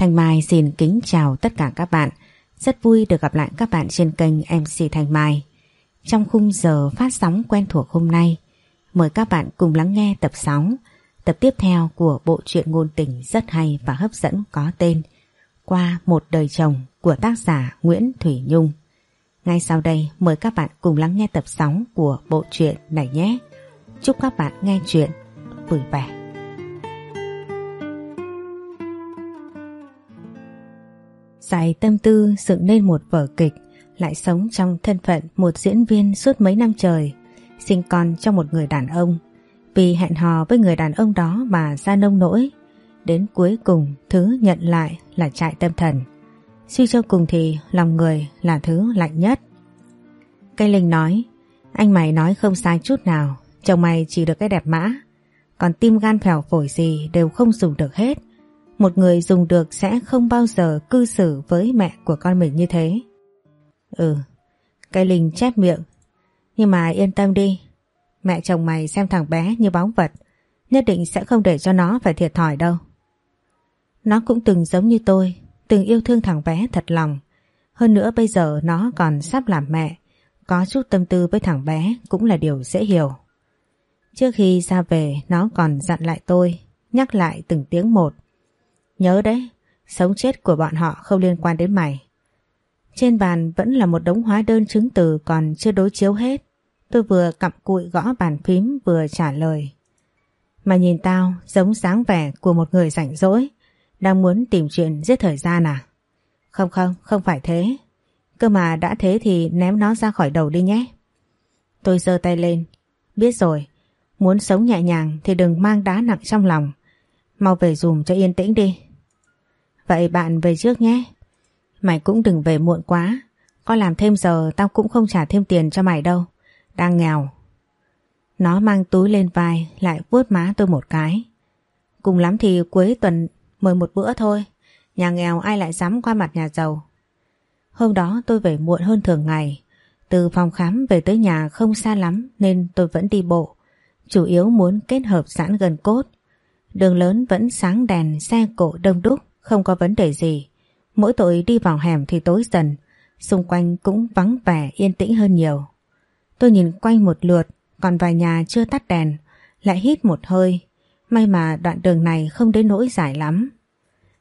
Thanh Mai xin kính chào tất cả các bạn. Rất vui được gặp lại các bạn trên kênh MC Thanh Mai. Trong khung giờ phát sóng quen thuộc hôm nay, mời các bạn cùng lắng nghe tập 6, tập tiếp theo của bộ truyện ngôn tình rất hay và hấp dẫn có tên Qua một đời chồng của tác giả Nguyễn Thủy Nhung. Ngay sau đây mời các bạn cùng lắng nghe tập 6 của bộ truyện này nhé. Chúc các bạn nghe chuyện vui vẻ. Dài tâm tư dựng nên một vở kịch, lại sống trong thân phận một diễn viên suốt mấy năm trời, sinh con cho một người đàn ông. Vì hẹn hò với người đàn ông đó mà ra nông nỗi, đến cuối cùng thứ nhận lại là trại tâm thần. Suy cho cùng thì lòng người là thứ lạnh nhất. Cây linh nói, anh mày nói không sai chút nào, chồng mày chỉ được cái đẹp mã, còn tim gan phèo phổi gì đều không dùng được hết một người dùng được sẽ không bao giờ cư xử với mẹ của con mình như thế. Ừ, cây linh chép miệng. Nhưng mà yên tâm đi, mẹ chồng mày xem thằng bé như bóng vật, nhất định sẽ không để cho nó phải thiệt thòi đâu. Nó cũng từng giống như tôi, từng yêu thương thằng bé thật lòng. Hơn nữa bây giờ nó còn sắp làm mẹ, có chút tâm tư với thằng bé cũng là điều dễ hiểu. Trước khi ra về nó còn dặn lại tôi, nhắc lại từng tiếng một. Nhớ đấy, sống chết của bọn họ không liên quan đến mày. Trên bàn vẫn là một đống hóa đơn chứng từ còn chưa đối chiếu hết. Tôi vừa cặm cụi gõ bàn phím vừa trả lời. Mà nhìn tao giống dáng vẻ của một người rảnh rỗi, đang muốn tìm chuyện giết thời gian à? Không không, không phải thế. Cơ mà đã thế thì ném nó ra khỏi đầu đi nhé. Tôi giơ tay lên. Biết rồi, muốn sống nhẹ nhàng thì đừng mang đá nặng trong lòng. Mau về dùm cho yên tĩnh đi. Vậy bạn về trước nhé. Mày cũng đừng về muộn quá. Có làm thêm giờ, tao cũng không trả thêm tiền cho mày đâu. Đang nghèo. Nó mang túi lên vai, lại vuốt má tôi một cái. Cùng lắm thì cuối tuần mời một bữa thôi. Nhà nghèo ai lại dám qua mặt nhà giàu. Hôm đó tôi về muộn hơn thường ngày. Từ phòng khám về tới nhà không xa lắm nên tôi vẫn đi bộ. Chủ yếu muốn kết hợp giãn gần cốt. Đường lớn vẫn sáng đèn, xe cộ đông đúc. Không có vấn đề gì. Mỗi tội đi vào hẻm thì tối dần, xung quanh cũng vắng vẻ yên tĩnh hơn nhiều. Tôi nhìn quanh một lượt, còn vài nhà chưa tắt đèn, lại hít một hơi. May mà đoạn đường này không đến nỗi dài lắm.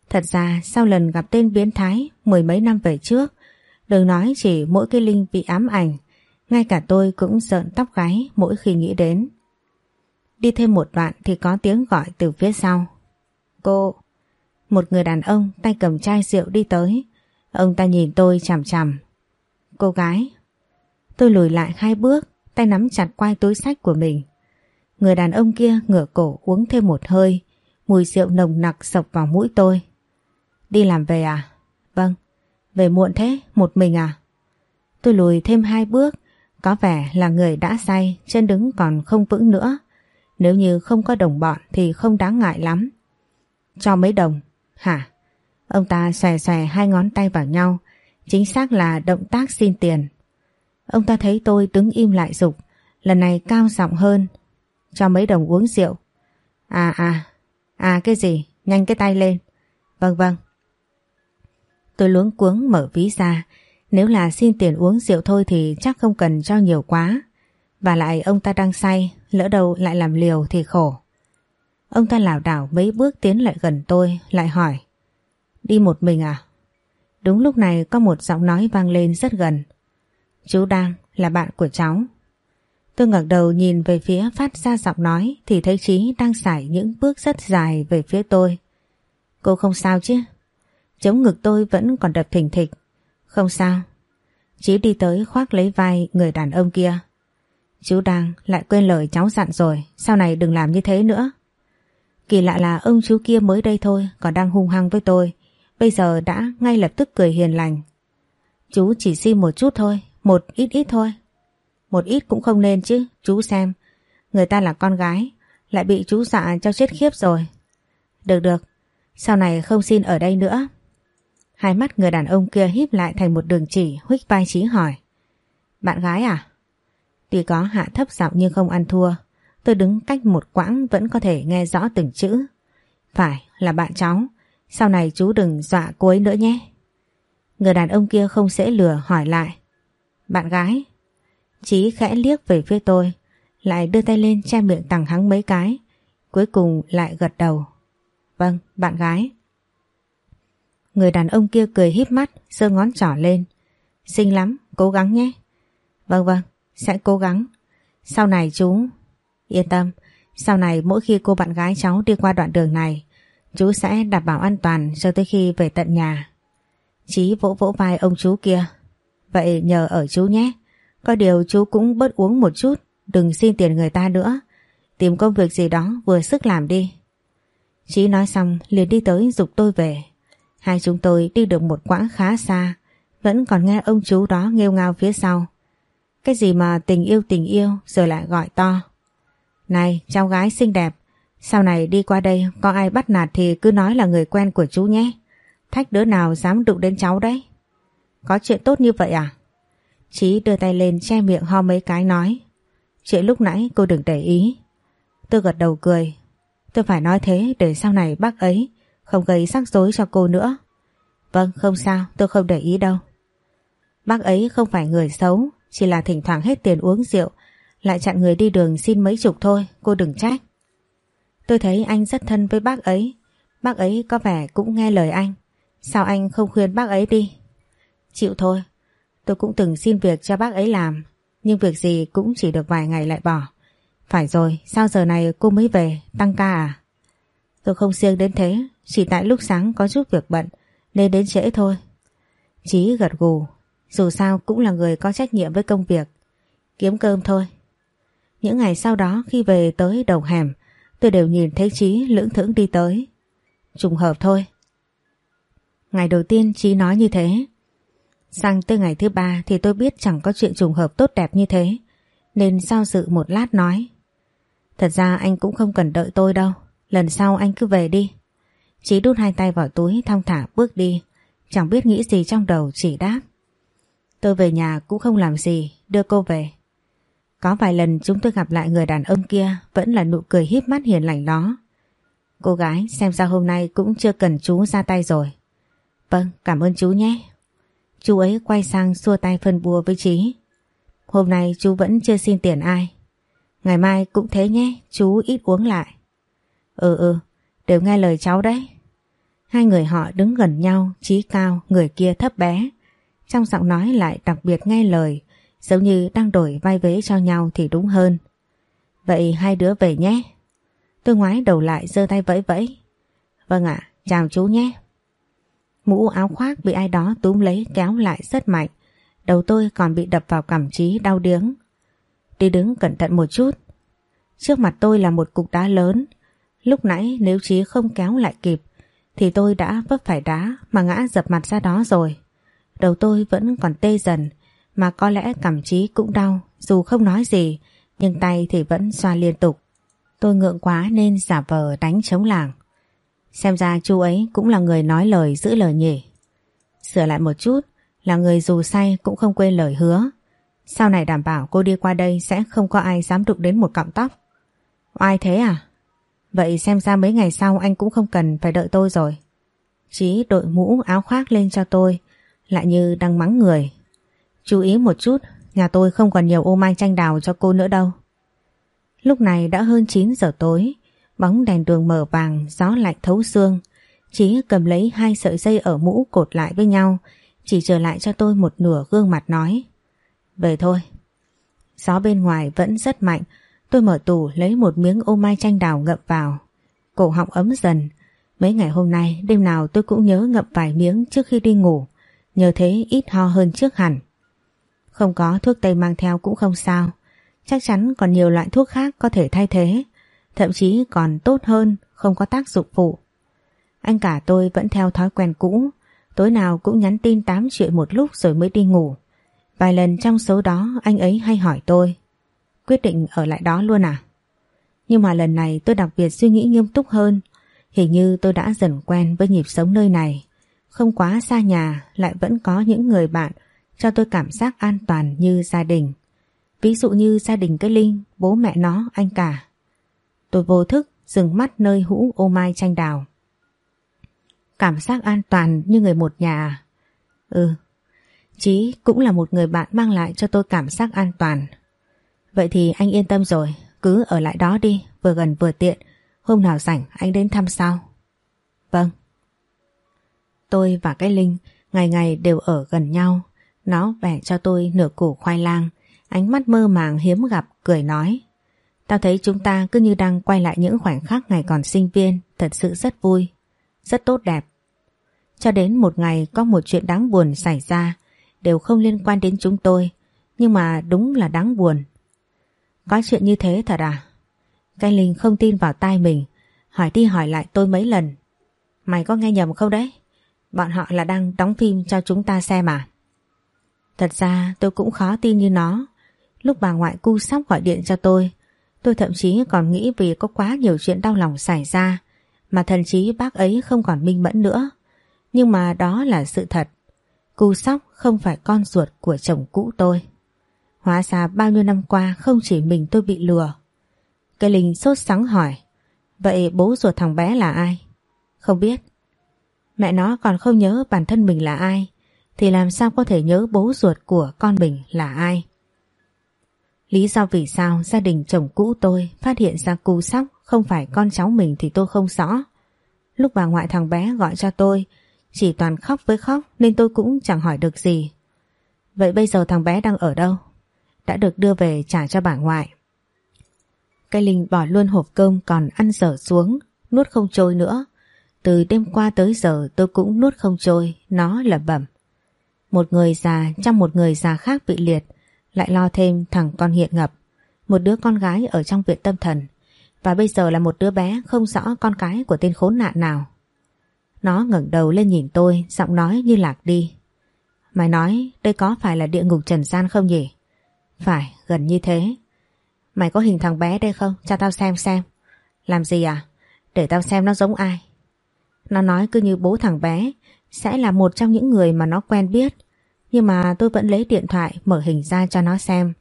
Thật ra sau lần gặp tên biến thái mười mấy năm về trước, đừng nói chỉ mỗi cái Linh bị ám ảnh, ngay cả tôi cũng sợn tóc gáy mỗi khi nghĩ đến. Đi thêm một đoạn thì có tiếng gọi từ phía sau. Cô, một người đàn ông tay cầm chai rượu đi tới. Ông ta nhìn tôi chằm chằm. Cô gái. Tôi lùi lại hai bước, tay nắm chặt quai túi sách của mình. Người đàn ông kia ngửa cổ uống thêm một hơi, mùi rượu nồng nặc sộc vào mũi tôi. Đi làm về à? Vâng. Về muộn thế, một mình à? Tôi lùi thêm hai bước, có vẻ là người đã say, chân đứng còn không vững nữa. Nếu như không có đồng bọn thì không đáng ngại lắm. Cho mấy đồng, Hả? Ông ta xòe xòe hai ngón tay vào nhau, chính xác là động tác xin tiền. Ông ta thấy tôi đứng im lại dục, lần này cao giọng hơn, cho mấy đồng uống rượu. À à, à cái gì, nhanh cái tay lên. Vâng vâng. Tôi luống cuống mở ví ra, nếu là xin tiền uống rượu thôi thì chắc không cần cho nhiều quá. Và lại ông ta đang say, lỡ đầu lại làm liều thì khổ. Ông ta lảo đảo mấy bước tiến lại gần tôi, lại hỏi. Đi một mình à? Đúng lúc này có một giọng nói vang lên rất gần. Chú đang là bạn của cháu. Tôi ngẩng đầu nhìn về phía phát ra giọng nói thì thấy Trí đang sải những bước rất dài về phía tôi. Cô không sao chứ? Chống ngực tôi vẫn còn đập thình thịch. Không sao. Chí đi tới khoác lấy vai người đàn ông kia. Chú đang lại quên lời cháu dặn rồi, sau này đừng làm như thế nữa. Kỳ lạ là ông chú kia mới đây thôi còn đang hung hăng với tôi. Bây giờ đã ngay lập tức cười hiền lành. Chú chỉ xin một chút thôi, một ít ít thôi. Một ít cũng không nên chứ, chú xem. Người ta là con gái, lại bị chú dọa cho chết khiếp rồi. Được được, sau này không xin ở đây nữa. Hai mắt người đàn ông kia híp lại thành một đường chỉ huých vai trí hỏi. Bạn gái à? Tuy có hạ thấp giọng nhưng không ăn thua. Tôi đứng cách một quãng vẫn có thể nghe rõ từng chữ. Phải là bạn cháu, Sau này chú đừng dọa cô ấy nữa nhé. Người đàn ông kia không dễ lừa hỏi lại. Bạn gái? Chí khẽ liếc về phía tôi, lại đưa tay lên che miệng tằng hắng mấy cái, cuối cùng lại gật đầu. Vâng, bạn gái. Người đàn ông kia cười híp mắt, giơ ngón trỏ lên. Xinh lắm, cố gắng nhé. Vâng vâng, sẽ cố gắng. Sau này chú... Yên tâm, sau này mỗi khi cô bạn gái cháu đi qua đoạn đường này, chú sẽ đảm bảo an toàn cho tới khi về tận nhà. Chí vỗ vỗ vai ông chú kia. Vậy nhờ ở chú nhé. Có điều chú cũng bớt uống một chút, đừng xin tiền người ta nữa. Tìm công việc gì đó vừa sức làm đi. Chí nói xong liền đi tới dục tôi về. Hai chúng tôi đi được một quãng khá xa, vẫn còn nghe ông chú đó nghêu ngao phía sau. Cái gì mà tình yêu tình yêu rồi lại gọi to. Này cháu gái xinh đẹp, sau này đi qua đây có ai bắt nạt thì cứ nói là người quen của chú nhé. Thách đứa nào dám đụng đến cháu đấy. Có chuyện tốt như vậy à? Chí đưa tay lên che miệng ho mấy cái nói. Chuyện lúc nãy cô đừng để ý. Tôi gật đầu cười. Tôi phải nói thế để sau này bác ấy không gây rắc rối cho cô nữa. Vâng, không sao, tôi không để ý đâu. Bác ấy không phải người xấu, chỉ là thỉnh thoảng hết tiền uống rượu, lại chặn người đi đường xin mấy chục thôi, cô đừng trách. Tôi thấy anh rất thân với bác ấy, bác ấy có vẻ cũng nghe lời anh. Sao anh không khuyên bác ấy đi? Chịu thôi, tôi cũng từng xin việc cho bác ấy làm, nhưng việc gì cũng chỉ được vài ngày lại bỏ. Phải rồi, sao giờ này cô mới về, tăng ca à? Tôi không siêng đến thế, chỉ tại lúc sáng có chút việc bận, nên đến trễ thôi. Chí gật gù, dù sao cũng là người có trách nhiệm với công việc. Kiếm cơm thôi. Những ngày sau đó khi về tới đầu hẻm, tôi đều nhìn thấy Chí lưỡng thững đi tới. Trùng hợp thôi. Ngày đầu tiên Chí nói như thế. Sang tới ngày thứ ba thì tôi biết chẳng có chuyện trùng hợp tốt đẹp như thế. Nên sao dự một lát nói. Thật ra anh cũng không cần đợi tôi đâu. Lần sau anh cứ về đi. Chí đút hai tay vào túi thong thả bước đi. Chẳng biết nghĩ gì trong đầu chỉ đáp. Tôi về nhà cũng không làm gì, đưa cô về. Có vài lần chúng tôi gặp lại người đàn ông kia vẫn là nụ cười híp mắt hiền lành đó. Cô gái xem ra hôm nay cũng chưa cần chú ra tay rồi. Vâng, cảm ơn chú nhé. Chú ấy quay sang xua tay phân bua với Trí. Hôm nay chú vẫn chưa xin tiền ai. Ngày mai cũng thế nhé, chú ít uống lại. Ừ ừ, đều nghe lời cháu đấy. Hai người họ đứng gần nhau, Trí cao, người kia thấp bé. Trong giọng nói lại đặc biệt nghe lời, giống như đang đổi vai vế cho nhau thì đúng hơn. Vậy hai đứa về nhé. Tôi ngoái đầu lại giơ tay vẫy vẫy. Vâng ạ, chào chú nhé. Mũ áo khoác bị ai đó túm lấy kéo lại rất mạnh. Đầu tôi còn bị đập vào cảm trí đau điếng. Đi đứng cẩn thận một chút. Trước mặt tôi là một cục đá lớn. Lúc nãy nếu Chí không kéo lại kịp thì tôi đã vấp phải đá mà ngã dập mặt ra đó rồi. Đầu tôi vẫn còn tê dần mà có lẽ cảm trí cũng đau, dù không nói gì, nhưng tay thì vẫn xoa liên tục. Tôi ngượng quá nên giả vờ đánh chống làng. Xem ra chú ấy cũng là người nói lời giữ lời nhỉ. Sửa lại một chút, là người dù say cũng không quên lời hứa. Sau này đảm bảo cô đi qua đây sẽ không có ai dám đụng đến một cọng tóc. Ai thế à? Vậy xem ra mấy ngày sau anh cũng không cần phải đợi tôi rồi. Chí đội mũ áo khoác lên cho tôi, lại như đang mắng người. Chú ý một chút, nhà tôi không còn nhiều ô mai chanh đào cho cô nữa đâu. Lúc này đã hơn 9 giờ tối, bóng đèn đường mở vàng, gió lạnh thấu xương. Chí cầm lấy hai sợi dây ở mũ cột lại với nhau, chỉ trở lại cho tôi một nửa gương mặt nói. Về thôi. Gió bên ngoài vẫn rất mạnh, tôi mở tủ lấy một miếng ô mai chanh đào ngậm vào. Cổ họng ấm dần, mấy ngày hôm nay đêm nào tôi cũng nhớ ngậm vài miếng trước khi đi ngủ nhờ thế ít ho hơn trước hẳn. Không có thuốc tây mang theo cũng không sao, chắc chắn còn nhiều loại thuốc khác có thể thay thế, thậm chí còn tốt hơn, không có tác dụng phụ. Anh cả tôi vẫn theo thói quen cũ, tối nào cũng nhắn tin tám chuyện một lúc rồi mới đi ngủ. Vài lần trong số đó anh ấy hay hỏi tôi, quyết định ở lại đó luôn à? Nhưng mà lần này tôi đặc biệt suy nghĩ nghiêm túc hơn, hình như tôi đã dần quen với nhịp sống nơi này. Không quá xa nhà lại vẫn có những người bạn cho tôi cảm giác an toàn như gia đình. Ví dụ như gia đình cái Linh, bố mẹ nó, anh cả. Tôi vô thức dừng mắt nơi hũ ô mai tranh đào. Cảm giác an toàn như người một nhà à? Ừ Chí cũng là một người bạn mang lại cho tôi cảm giác an toàn Vậy thì anh yên tâm rồi Cứ ở lại đó đi Vừa gần vừa tiện Hôm nào rảnh anh đến thăm sau Vâng Tôi và cái Linh Ngày ngày đều ở gần nhau nó vẽ cho tôi nửa củ khoai lang. Ánh mắt mơ màng hiếm gặp, cười nói. Tao thấy chúng ta cứ như đang quay lại những khoảnh khắc ngày còn sinh viên, Thật sự rất vui, Rất tốt đẹp. Cho đến một ngày có một chuyện đáng buồn xảy ra, Đều không liên quan đến chúng tôi, Nhưng mà đúng là đáng buồn. Có chuyện như thế thật à? Cái Linh không tin vào tai mình, Hỏi đi hỏi lại tôi mấy lần. Mày có nghe nhầm không đấy? Bọn họ là đang đóng phim cho chúng ta xem à? Thật ra tôi cũng khó tin như nó Lúc bà ngoại cu sóc gọi điện cho tôi Tôi thậm chí còn nghĩ vì có quá nhiều chuyện đau lòng xảy ra, mà thần chí bác ấy không còn minh mẫn nữa. Nhưng mà đó là sự thật. Cu sóc không phải con ruột của chồng cũ tôi. Hóa ra bao nhiêu năm qua không chỉ mình tôi bị lừa. Cây Linh sốt sắng hỏi, Vậy bố ruột thằng bé là ai? Không biết. Mẹ nó còn không nhớ bản thân mình là ai thì làm sao có thể nhớ bố ruột của con mình là ai? Lý do vì sao gia đình chồng cũ tôi phát hiện ra cu sóc không phải con cháu mình thì tôi không rõ. Lúc bà ngoại thằng bé gọi cho tôi, chỉ toàn khóc với khóc nên tôi cũng chẳng hỏi được gì. Vậy bây giờ thằng bé đang ở đâu? Đã được đưa về trả cho bà ngoại. Cây Linh bỏ luôn hộp cơm còn ăn dở xuống, nuốt không trôi nữa. Từ đêm qua tới giờ tôi cũng nuốt không trôi, nó lẩm bẩm. Một người già trong một người già khác bị liệt, lại lo thêm thằng con hiện ngập, một đứa con gái ở trong viện tâm thần, và bây giờ là một đứa bé không rõ con cái của tên khốn nạn nào. Nó ngẩng đầu lên nhìn tôi, giọng nói như lạc đi. Mày nói đây có phải là địa ngục trần gian không nhỉ? Phải, gần như thế. Mày có hình thằng bé đây không? Cho tao xem xem. Làm gì à? Để tao xem nó giống ai. Nó nói cứ như bố thằng bé sẽ là một trong những người mà nó quen biết nhưng mà tôi vẫn lấy điện thoại mở hình ra cho nó xem.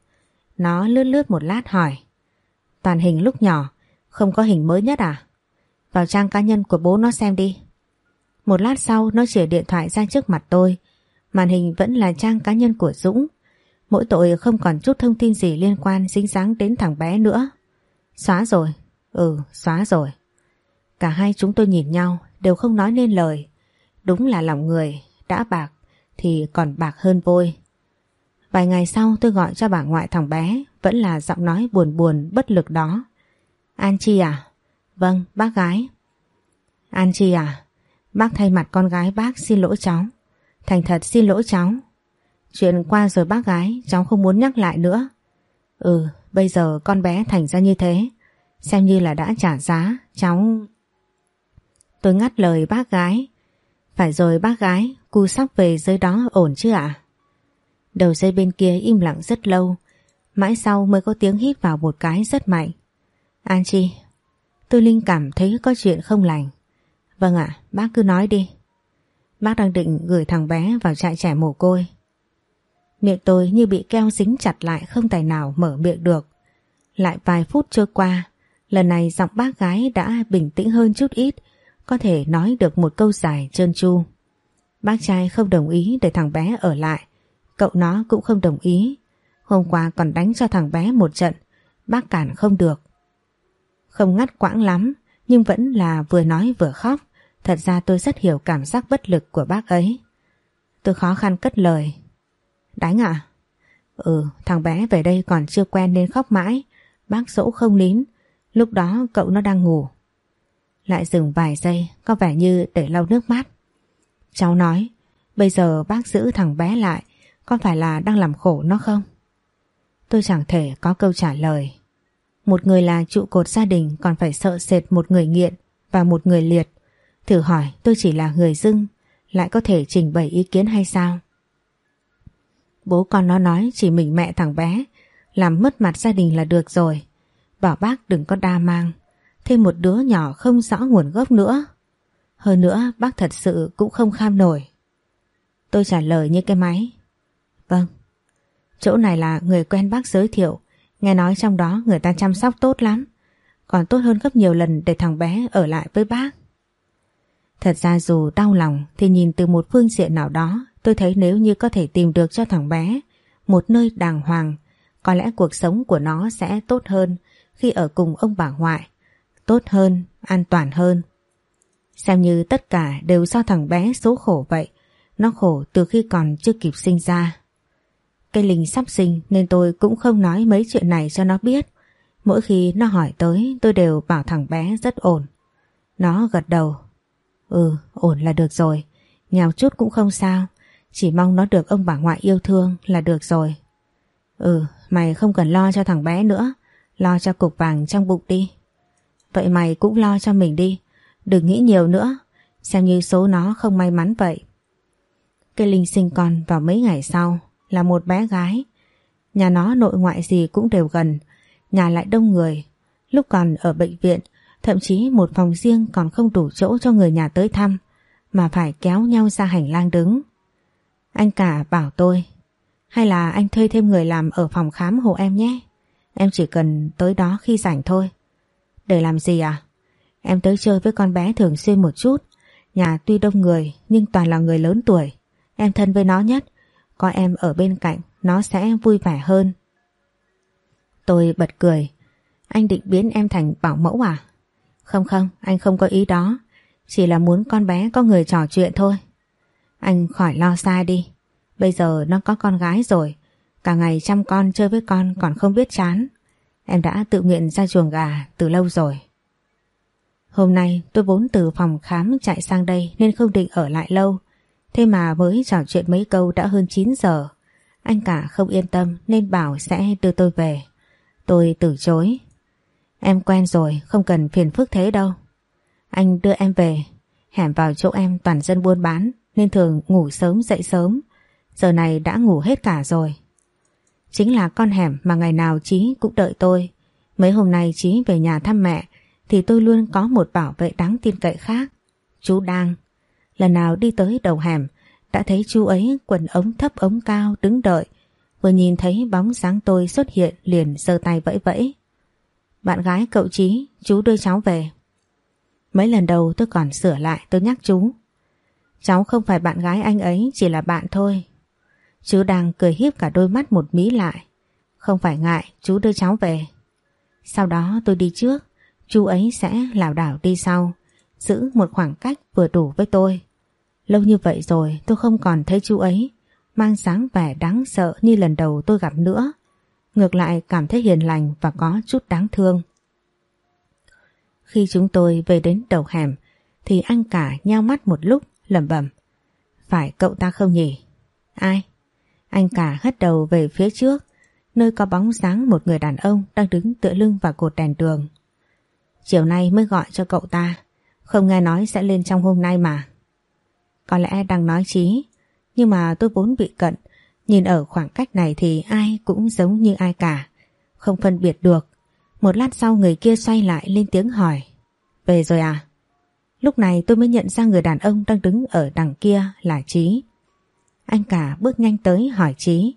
Nó lướt lướt một lát hỏi. Toàn hình lúc nhỏ, không có hình mới nhất à? Vào trang cá nhân của bố nó xem đi. Một lát sau nó chỉa điện thoại ra trước mặt tôi. Màn hình vẫn là trang cá nhân của Dũng. Mỗi tội không còn chút thông tin gì liên quan dính dáng đến thằng bé nữa. Xóa rồi. Ừ, xóa rồi. Cả hai chúng tôi nhìn nhau đều không nói nên lời. Đúng là lòng người, đã bạc thì còn bạc hơn vôi. Vài ngày sau tôi gọi cho bà ngoại thằng bé, vẫn là giọng nói buồn buồn bất lực đó. An Chi à? Vâng, bác gái. An Chi à? Bác thay mặt con gái bác xin lỗi cháu. Thành thật xin lỗi cháu. Chuyện qua rồi bác gái, cháu không muốn nhắc lại nữa. Ừ, bây giờ con bé thành ra như thế. Xem như là đã trả giá, cháu... Tôi ngắt lời bác gái. Phải rồi bác gái, cu sóc về dưới đó ổn chứ ạ? Đầu dây bên kia im lặng rất lâu, mãi sau mới có tiếng hít vào một cái rất mạnh. An Chi, tôi Linh cảm thấy có chuyện không lành. Vâng ạ, bác cứ nói đi. Bác đang định gửi thằng bé vào trại trẻ mồ côi. Miệng tôi như bị keo dính chặt lại không tài nào mở miệng được. Lại vài phút trôi qua, lần này giọng bác gái đã bình tĩnh hơn chút ít, có thể nói được một câu dài trơn tru. Bác trai không đồng ý để thằng bé ở lại, cậu nó cũng không đồng ý. Hôm qua còn đánh cho thằng bé một trận, bác cản không được. Không ngắt quãng lắm, nhưng vẫn là vừa nói vừa khóc. Thật ra tôi rất hiểu cảm giác bất lực của bác ấy. Tôi khó khăn cất lời. Đánh à? Ừ, thằng bé về đây còn chưa quen nên khóc mãi. Bác dỗ không nín. Lúc đó cậu nó đang ngủ. Lại dừng vài giây, có vẻ như để lau nước mắt. Cháu nói, bây giờ bác giữ thằng bé lại, có phải là đang làm khổ nó không? Tôi chẳng thể có câu trả lời. Một người là trụ cột gia đình còn phải sợ sệt một người nghiện và một người liệt. Thử hỏi tôi chỉ là người dưng, lại có thể trình bày ý kiến hay sao? Bố con nó nói chỉ mình mẹ thằng bé, làm mất mặt gia đình là được rồi. Bảo bác đừng có đa mang, thêm một đứa nhỏ không rõ nguồn gốc nữa. Hơn nữa, bác thật sự cũng không kham nổi. Tôi trả lời như cái máy. Vâng. Chỗ này là người quen bác giới thiệu. Nghe nói trong đó người ta chăm sóc tốt lắm. Còn tốt hơn gấp nhiều lần để thằng bé ở lại với bác. Thật ra dù đau lòng thì nhìn từ một phương diện nào đó, tôi thấy nếu như có thể tìm được cho thằng bé một nơi đàng hoàng, có lẽ cuộc sống của nó sẽ tốt hơn khi ở cùng ông bà ngoại. Tốt hơn, an toàn hơn. Xem như tất cả đều do thằng bé số khổ vậy. Nó khổ từ khi còn chưa kịp sinh ra. Cây Linh sắp sinh nên tôi cũng không nói mấy chuyện này cho nó biết. Mỗi khi nó hỏi tới tôi đều bảo thằng bé rất ổn. Nó gật đầu. Ừ, ổn là được rồi. Nghèo chút cũng không sao. Chỉ mong nó được ông bà ngoại yêu thương là được rồi. Ừ, mày không cần lo cho thằng bé nữa. Lo cho cục vàng trong bụng đi. Vậy mày cũng lo cho mình đi. Đừng nghĩ nhiều nữa. Xem như số nó không may mắn vậy. Cây Linh sinh con vào mấy ngày sau là một bé gái. Nhà nó nội ngoại gì cũng đều gần. Nhà lại đông người. Lúc còn ở bệnh viện, thậm chí một phòng riêng còn không đủ chỗ cho người nhà tới thăm, mà phải kéo nhau ra hành lang đứng. Anh cả bảo tôi, hay là anh thuê thêm người làm ở phòng khám hộ em nhé. Em chỉ cần tới đó khi rảnh thôi. Để làm gì à? Em tới chơi với con bé thường xuyên một chút. Nhà tuy đông người nhưng toàn là người lớn tuổi. Em thân với nó nhất. Có em ở bên cạnh nó sẽ vui vẻ hơn. Tôi bật cười. Anh định biến em thành bảo mẫu à? Không không, anh không có ý đó. Chỉ là muốn con bé có người trò chuyện thôi. Anh khỏi lo xa đi. Bây giờ nó có con gái rồi. Cả ngày chăm con chơi với con còn không biết chán. Em đã tự nguyện ra chuồng gà từ lâu rồi. Hôm nay tôi vốn từ phòng khám chạy sang đây nên không định ở lại lâu. Thế mà mới trò chuyện mấy câu đã hơn 9 giờ. Anh cả không yên tâm nên bảo sẽ đưa tôi về. Tôi từ chối. Em quen rồi, không cần phiền phức thế đâu. Anh đưa em về, hẻm vào chỗ em toàn dân buôn bán nên thường ngủ sớm dậy sớm. Giờ này đã ngủ hết cả rồi. Chính là con hẻm mà ngày nào Chí cũng đợi tôi. Mấy hôm nay Chí về nhà thăm mẹ thì tôi luôn có một bảo vệ đáng tin cậy khác. Chú Đang. Lần nào đi tới đầu hẻm đã thấy chú ấy quần ống thấp ống cao đứng đợi. Vừa nhìn thấy bóng dáng tôi xuất hiện liền giơ tay vẫy vẫy. Bạn gái cậu Chí, chú đưa cháu về. Mấy lần đầu tôi còn sửa lại tôi nhắc chú. Cháu không phải bạn gái anh ấy, chỉ là bạn thôi. Chú đang cười hiếp cả đôi mắt một mí lại. Không phải ngại, chú đưa cháu về. Sau đó tôi đi trước, chú ấy sẽ lảo đảo đi sau, giữ một khoảng cách vừa đủ với tôi. Lâu như vậy rồi tôi không còn thấy chú ấy, mang sáng vẻ đáng sợ như lần đầu tôi gặp nữa. Ngược lại cảm thấy hiền lành và có chút đáng thương. Khi chúng tôi về đến đầu hẻm thì anh cả nhao mắt một lúc lẩm bẩm. Phải cậu ta không nhỉ? Ai? Anh cả hất đầu về phía trước nơi có bóng dáng một người đàn ông đang đứng tựa lưng vào cột đèn đường. Chiều nay mới gọi cho cậu ta, không nghe nói sẽ lên trong hôm nay mà. Có lẽ đang nói chí, nhưng mà tôi vốn bị cận, nhìn ở khoảng cách này thì ai cũng giống như ai cả, không phân biệt được. Một lát sau người kia xoay lại lên tiếng hỏi, về rồi à? Lúc này tôi mới nhận ra người đàn ông đang đứng ở đằng kia là Trí. Anh cả bước nhanh tới hỏi Trí.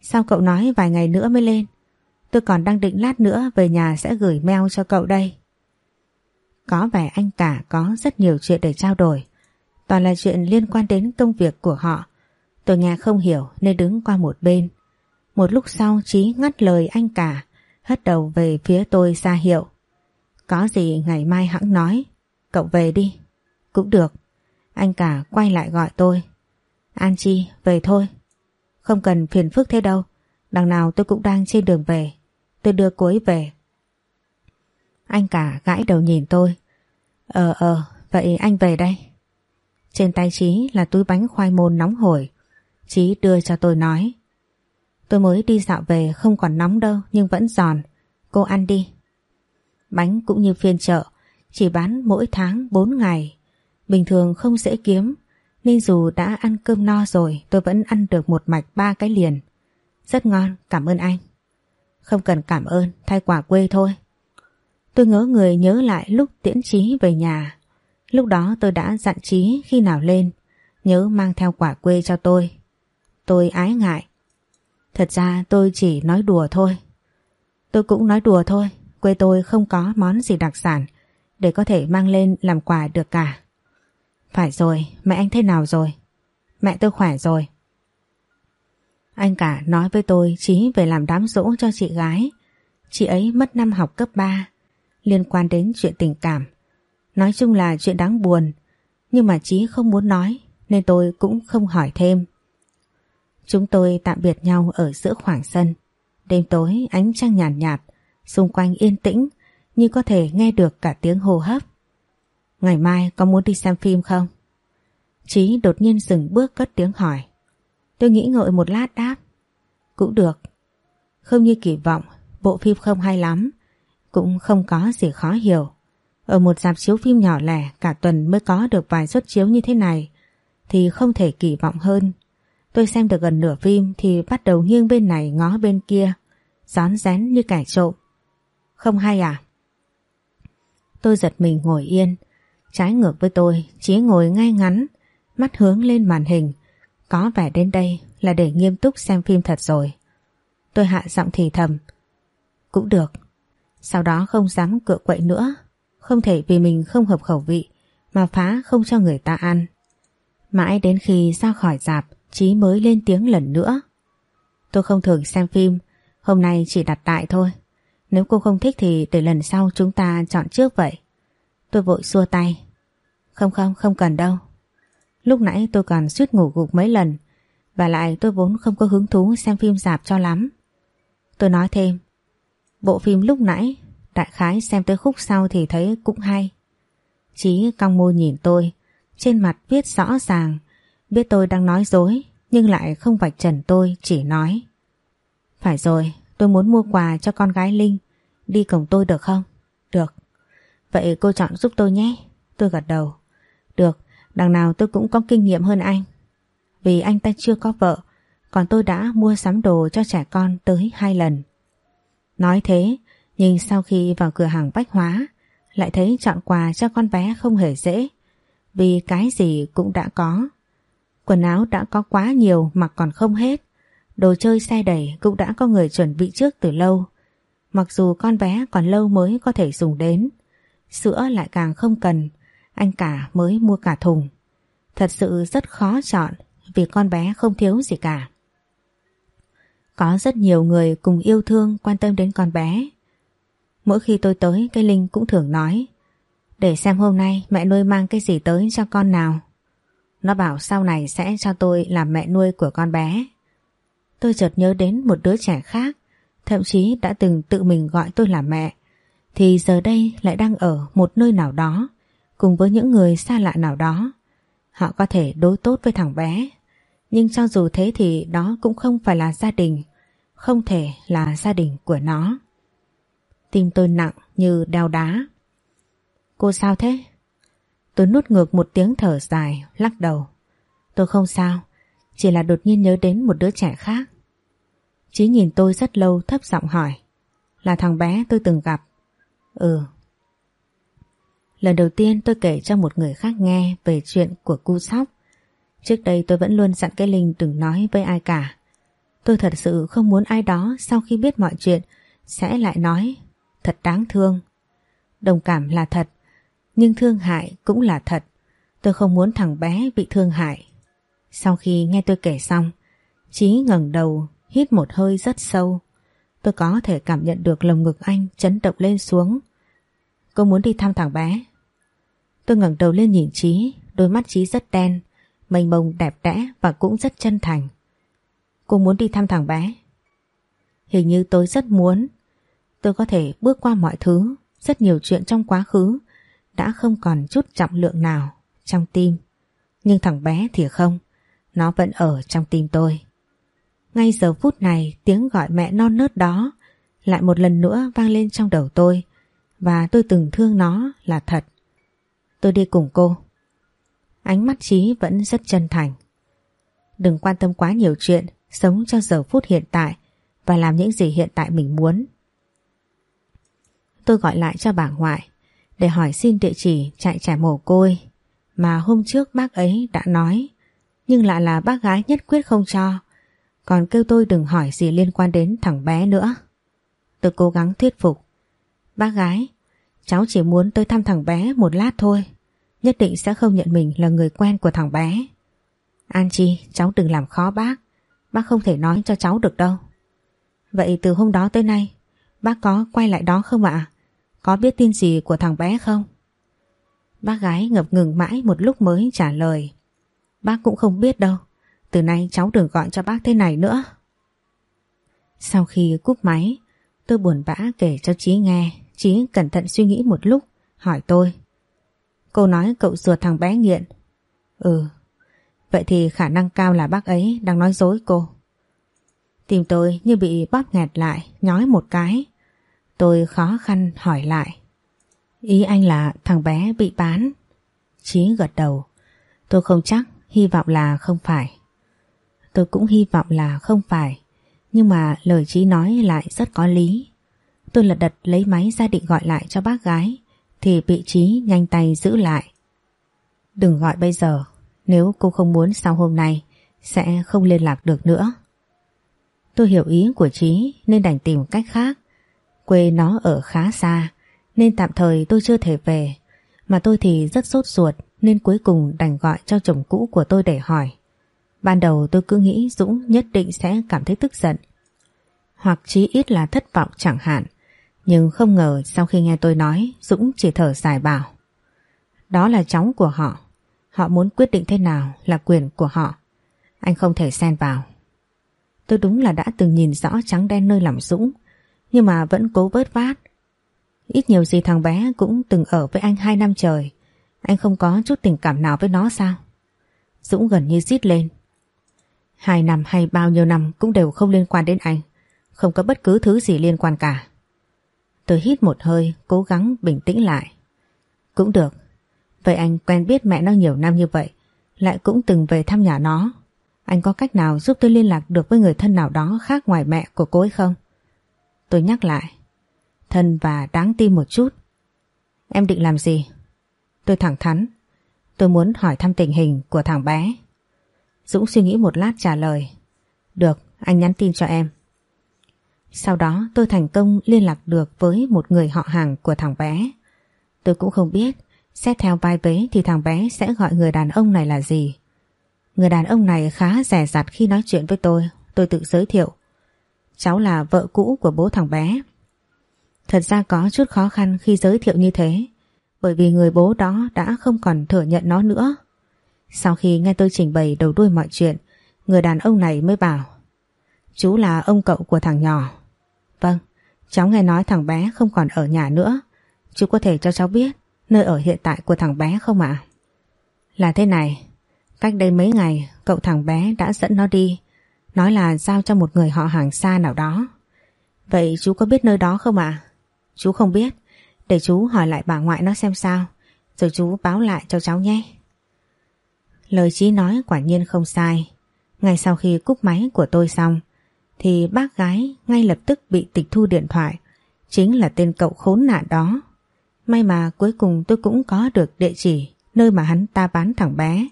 Sao cậu nói vài ngày nữa mới lên? Tôi còn đang định lát nữa về nhà sẽ gửi mail cho cậu đây. Có vẻ anh cả có rất nhiều chuyện để trao đổi. Toàn là chuyện liên quan đến công việc của họ. Tôi nghe không hiểu nên đứng qua một bên. Một lúc sau Trí ngắt lời anh cả, hất đầu về phía tôi ra hiệu. Có gì ngày mai hãng nói, cậu về đi. Cũng được. Anh cả quay lại gọi tôi. An Chi, về thôi. Không cần phiền phức thế đâu. Đằng nào tôi cũng đang trên đường về. Tôi đưa cô ấy về. Anh cả gãi đầu nhìn tôi. Ờ ờ, vậy anh về đây. Trên tay Chí là túi bánh khoai môn nóng hổi. Chí đưa cho tôi nói. Tôi mới đi dạo về không còn nóng đâu nhưng vẫn giòn. Cô ăn đi. Bánh cũng như phiên chợ, chỉ bán mỗi tháng 4 ngày. Bình thường không dễ kiếm nên dù đã ăn cơm no rồi tôi vẫn ăn được một mạch ba cái liền. Rất ngon, cảm ơn anh. Không cần cảm ơn, thay quả quê thôi. Tôi ngỡ người nhớ lại lúc tiễn trí về nhà. Lúc đó tôi đã dặn trí khi nào lên, nhớ mang theo quả quê cho tôi. Tôi ái ngại. Thật ra tôi chỉ nói đùa thôi. Tôi cũng nói đùa thôi, quê tôi không có món gì đặc sản để có thể mang lên làm quà được cả. Phải rồi, mẹ anh thế nào rồi? Mẹ tôi khỏe rồi. Anh cả nói với tôi Chí về làm đám dỗ cho chị gái. Chị ấy mất năm học cấp 3 liên quan đến chuyện tình cảm. Nói chung là chuyện đáng buồn nhưng mà Chí không muốn nói nên tôi cũng không hỏi thêm. Chúng tôi tạm biệt nhau ở giữa khoảng sân. Đêm tối ánh trăng nhàn nhạt, nhạt, xung quanh yên tĩnh như có thể nghe được cả tiếng hô hấp. Ngày mai có muốn đi xem phim không? Chí đột nhiên dừng bước cất tiếng hỏi. Tôi nghĩ ngợi một lát đáp. Cũng được. Không như kỳ vọng, bộ phim không hay lắm. Cũng không có gì khó hiểu. Ở một dạp chiếu phim nhỏ lẻ cả tuần mới có được vài suất chiếu như thế này thì không thể kỳ vọng hơn. Tôi xem được gần nửa phim thì bắt đầu nghiêng bên này ngó bên kia, rón rén như kẻ trộm. Không hay à? Tôi giật mình ngồi yên, trái ngược với tôi, Chí ngồi ngay ngắn, mắt hướng lên màn hình. Có vẻ đến đây là để nghiêm túc xem phim thật rồi. Tôi hạ giọng thì thầm. Cũng được. Sau đó không dám cựa quậy nữa. Không thể vì mình không hợp khẩu vị mà phá không cho người ta ăn. Mãi đến khi ra khỏi dạp, Chí mới lên tiếng lần nữa. Tôi không thường xem phim, hôm nay chỉ đặt tại thôi. Nếu cô không thích thì để lần sau chúng ta chọn trước vậy. Tôi vội xua tay. Không không, không cần đâu. Lúc nãy tôi còn suýt ngủ gục mấy lần và lại tôi vốn không có hứng thú xem phim dạp cho lắm. Tôi nói thêm. Bộ phim lúc nãy, đại khái xem tới khúc sau thì thấy cũng hay. Chí cong môi nhìn tôi, trên mặt viết rõ ràng, biết tôi đang nói dối nhưng lại không vạch trần tôi chỉ nói. Phải rồi, tôi muốn mua quà cho con gái Linh, đi cùng tôi được không? Vậy cô chọn giúp tôi nhé. Tôi gật đầu. Được, đằng nào tôi cũng có kinh nghiệm hơn anh. Vì anh ta chưa có vợ, còn tôi đã mua sắm đồ cho trẻ con tới hai lần. Nói thế, nhưng sau khi vào cửa hàng bách hóa, lại thấy chọn quà cho con bé không hề dễ vì cái gì cũng đã có. Quần áo đã có quá nhiều mặc còn không hết. Đồ chơi xe đẩy cũng đã có người chuẩn bị trước từ lâu. Mặc dù con bé còn lâu mới có thể dùng đến. Sữa lại càng không cần, anh cả mới mua cả thùng. Thật sự rất khó chọn vì con bé không thiếu gì cả. Có rất nhiều người cùng yêu thương quan tâm đến con bé. Mỗi khi tôi tới, cái Linh cũng thường nói để xem hôm nay mẹ nuôi mang cái gì tới cho con nào. Nó bảo sau này sẽ cho tôi làm mẹ nuôi của con bé. Tôi chợt nhớ đến một đứa trẻ khác, thậm chí đã từng tự mình gọi tôi là mẹ, thì giờ đây lại đang ở một nơi nào đó, cùng với những người xa lạ nào đó. Họ có thể đối tốt với thằng bé, nhưng cho dù thế thì đó cũng không phải là gia đình, không thể là gia đình của nó. Tim tôi nặng như đeo đá. Cô sao thế? Tôi nuốt ngược một tiếng thở dài, lắc đầu. Tôi không sao, chỉ là đột nhiên nhớ đến một đứa trẻ khác. Chí nhìn tôi rất lâu thấp giọng hỏi. Là thằng bé tôi từng gặp. Ừ. Lần đầu tiên tôi kể cho một người khác nghe về chuyện của cu sóc. Trước đây tôi vẫn luôn dặn cái Linh đừng nói với ai cả. Tôi thật sự không muốn ai đó sau khi biết mọi chuyện sẽ lại nói thật đáng thương. Đồng cảm là thật, nhưng thương hại cũng là thật. Tôi không muốn thằng bé bị thương hại. Sau khi nghe tôi kể xong, Chí ngẩng đầu hít một hơi rất sâu. Tôi có thể cảm nhận được lồng ngực anh chấn động lên xuống. Cô muốn đi thăm thằng bé. Tôi ngẩng đầu lên nhìn Chí, đôi mắt Chí rất đen, mênh mông đẹp đẽ và cũng rất chân thành. Cô muốn đi thăm thằng bé. Hình như tôi rất muốn. Tôi có thể bước qua mọi thứ, rất nhiều chuyện trong quá khứ đã không còn chút trọng lượng nào trong tim. Nhưng thằng bé thì không, nó vẫn ở trong tim tôi. Ngay giờ phút này tiếng gọi mẹ non nớt đó lại một lần nữa vang lên trong đầu tôi và tôi từng thương nó là thật. Tôi đi cùng cô. Ánh mắt trí vẫn rất chân thành. Đừng quan tâm quá nhiều chuyện, sống cho giờ phút hiện tại và làm những gì hiện tại mình muốn. Tôi gọi lại cho bà ngoại để hỏi xin địa chỉ chạy trẻ mồ côi mà hôm trước bác ấy đã nói nhưng lại là bác gái nhất quyết không cho còn kêu tôi đừng hỏi gì liên quan đến thằng bé nữa. Tôi cố gắng thuyết phục. Bác gái, cháu chỉ muốn tới thăm thằng bé một lát thôi. nhất định sẽ không nhận mình là người quen của thằng bé. An Chi, cháu đừng làm khó bác. Bác không thể nói cho cháu được đâu. Vậy từ hôm đó tới nay, bác có quay lại đó không ạ? Có biết tin gì của thằng bé không? Bác gái ngập ngừng mãi một lúc mới trả lời. Bác cũng không biết đâu. Từ nay cháu đừng gọi cho bác thế này nữa. Sau khi cúp máy, tôi buồn bã kể cho Chí nghe. Chí cẩn thận suy nghĩ một lúc, hỏi tôi. Cô nói cậu ruột thằng bé nghiện. Ừ, vậy thì khả năng cao là bác ấy đang nói dối cô. Tìm tôi như bị bóp nghẹt lại, nhói một cái. Tôi khó khăn hỏi lại. Ý anh là thằng bé bị bán. Chí gật đầu. Tôi không chắc, hy vọng là không phải. Tôi cũng hy vọng là không phải. Nhưng mà lời Chí nói lại rất có lý. Tôi lật đật lấy máy ra định gọi lại cho bác gái thì bị Chí nhanh tay giữ lại. Đừng gọi bây giờ, nếu cô không muốn sau hôm nay sẽ không liên lạc được nữa. Tôi hiểu ý của Chí nên đành tìm cách khác. Quê nó ở khá xa nên tạm thời tôi chưa thể về. Mà tôi thì rất sốt ruột nên cuối cùng đành gọi cho chồng cũ của tôi để hỏi. Ban đầu tôi cứ nghĩ Dũng nhất định sẽ cảm thấy tức giận. Hoặc chí ít là thất vọng chẳng hạn. Nhưng không ngờ sau khi nghe tôi nói, Dũng chỉ thở dài bảo. Đó là cháu của họ. Họ muốn quyết định thế nào là quyền của họ. Anh không thể xen vào. Tôi đúng là đã từng nhìn rõ trắng đen nơi lòng Dũng, nhưng mà vẫn cố vớt vát. Ít nhiều gì thằng bé cũng từng ở với anh hai năm trời. Anh không có chút tình cảm nào với nó sao? Dũng gần như rít lên. Hai năm hay bao nhiêu năm cũng đều không liên quan đến anh. Không có bất cứ thứ gì liên quan cả. Tôi hít một hơi, cố gắng bình tĩnh lại. Cũng được. Vậy anh quen biết mẹ nó nhiều năm như vậy, lại cũng từng về thăm nhà nó. Anh có cách nào giúp tôi liên lạc được với người thân nào đó khác ngoài mẹ của cô ấy không? Tôi nhắc lại. Thân và đáng tin một chút. Em định làm gì? Tôi thẳng thắn. Tôi muốn hỏi thăm tình hình của thằng bé. Dũng suy nghĩ một lát trả lời. Được, anh nhắn tin cho em. Sau đó tôi thành công liên lạc được với một người họ hàng của thằng bé. Tôi cũng không biết, xét theo vai vế thì thằng bé sẽ gọi người đàn ông này là gì. Người đàn ông này khá rẻ rặt khi nói chuyện với tôi, tôi tự giới thiệu. Cháu là vợ cũ của bố thằng bé. Thật ra có chút khó khăn khi giới thiệu như thế, bởi vì người bố đó đã không còn thừa nhận nó nữa. Sau khi nghe tôi trình bày đầu đuôi mọi chuyện, người đàn ông này mới bảo Chú là ông cậu của thằng nhỏ. Vâng, cháu nghe nói thằng bé không còn ở nhà nữa. Chú có thể cho cháu biết nơi ở hiện tại của thằng bé không ạ? Là thế này, cách đây mấy ngày cậu thằng bé đã dẫn nó đi, nói là giao cho một người họ hàng xa nào đó. Vậy chú có biết nơi đó không ạ? Chú không biết, để chú hỏi lại bà ngoại nó xem sao, rồi chú báo lại cho cháu nhé. Lời Chí nói quả nhiên không sai. Ngay sau khi cúp máy của tôi xong, thì bác gái ngay lập tức bị tịch thu điện thoại. Chính là tên cậu khốn nạn đó. May mà cuối cùng tôi cũng có được địa chỉ nơi mà hắn ta bán thằng bé.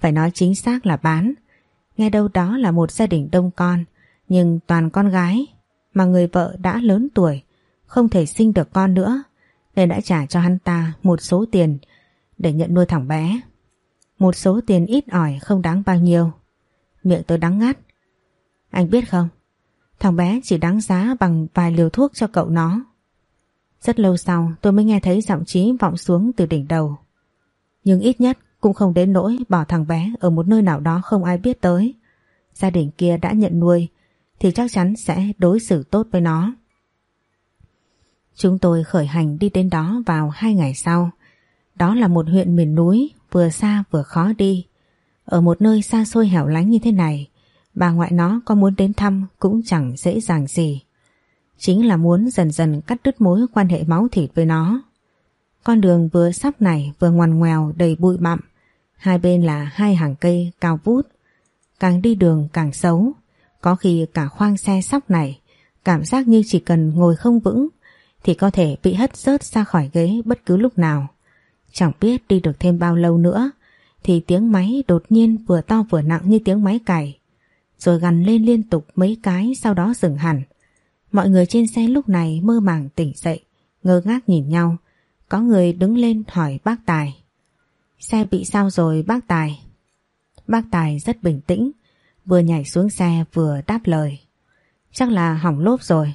Phải nói chính xác là bán. Nghe đâu đó là một gia đình đông con, nhưng toàn con gái, mà người vợ đã lớn tuổi, không thể sinh được con nữa, nên đã trả cho hắn ta một số tiền để nhận nuôi thằng bé. Một số tiền ít ỏi không đáng bao nhiêu. Miệng tôi đắng ngắt. Anh biết không, thằng bé chỉ đáng giá bằng vài liều thuốc cho cậu nó. Rất lâu sau tôi mới nghe thấy giọng trí vọng xuống từ đỉnh đầu. Nhưng ít nhất cũng không đến nỗi bỏ thằng bé ở một nơi nào đó không ai biết tới. Gia đình kia đã nhận nuôi thì chắc chắn sẽ đối xử tốt với nó. Chúng tôi khởi hành đi đến đó vào hai ngày sau. Đó là một huyện miền núi vừa xa vừa khó đi. Ở một nơi xa xôi hẻo lánh như thế này, bà ngoại nó có muốn đến thăm cũng chẳng dễ dàng gì. Chính là muốn dần dần cắt đứt mối quan hệ máu thịt với nó. Con đường vừa sắp này vừa ngoằn ngoèo đầy bụi bặm, hai bên là hai hàng cây cao vút. Càng đi đường càng xấu, có khi cả khoang xe sóc này, cảm giác như chỉ cần ngồi không vững thì có thể bị hất rớt ra khỏi ghế bất cứ lúc nào. Chẳng biết đi được thêm bao lâu nữa thì tiếng máy đột nhiên vừa to vừa nặng như tiếng máy cày. Rồi gằn lên liên tục mấy cái sau đó dừng hẳn. Mọi người trên xe lúc này mơ màng tỉnh dậy, ngơ ngác nhìn nhau. Có người đứng lên hỏi bác Tài. Xe bị sao rồi bác Tài? Bác Tài rất bình tĩnh, vừa nhảy xuống xe vừa đáp lời. Chắc là hỏng lốp rồi.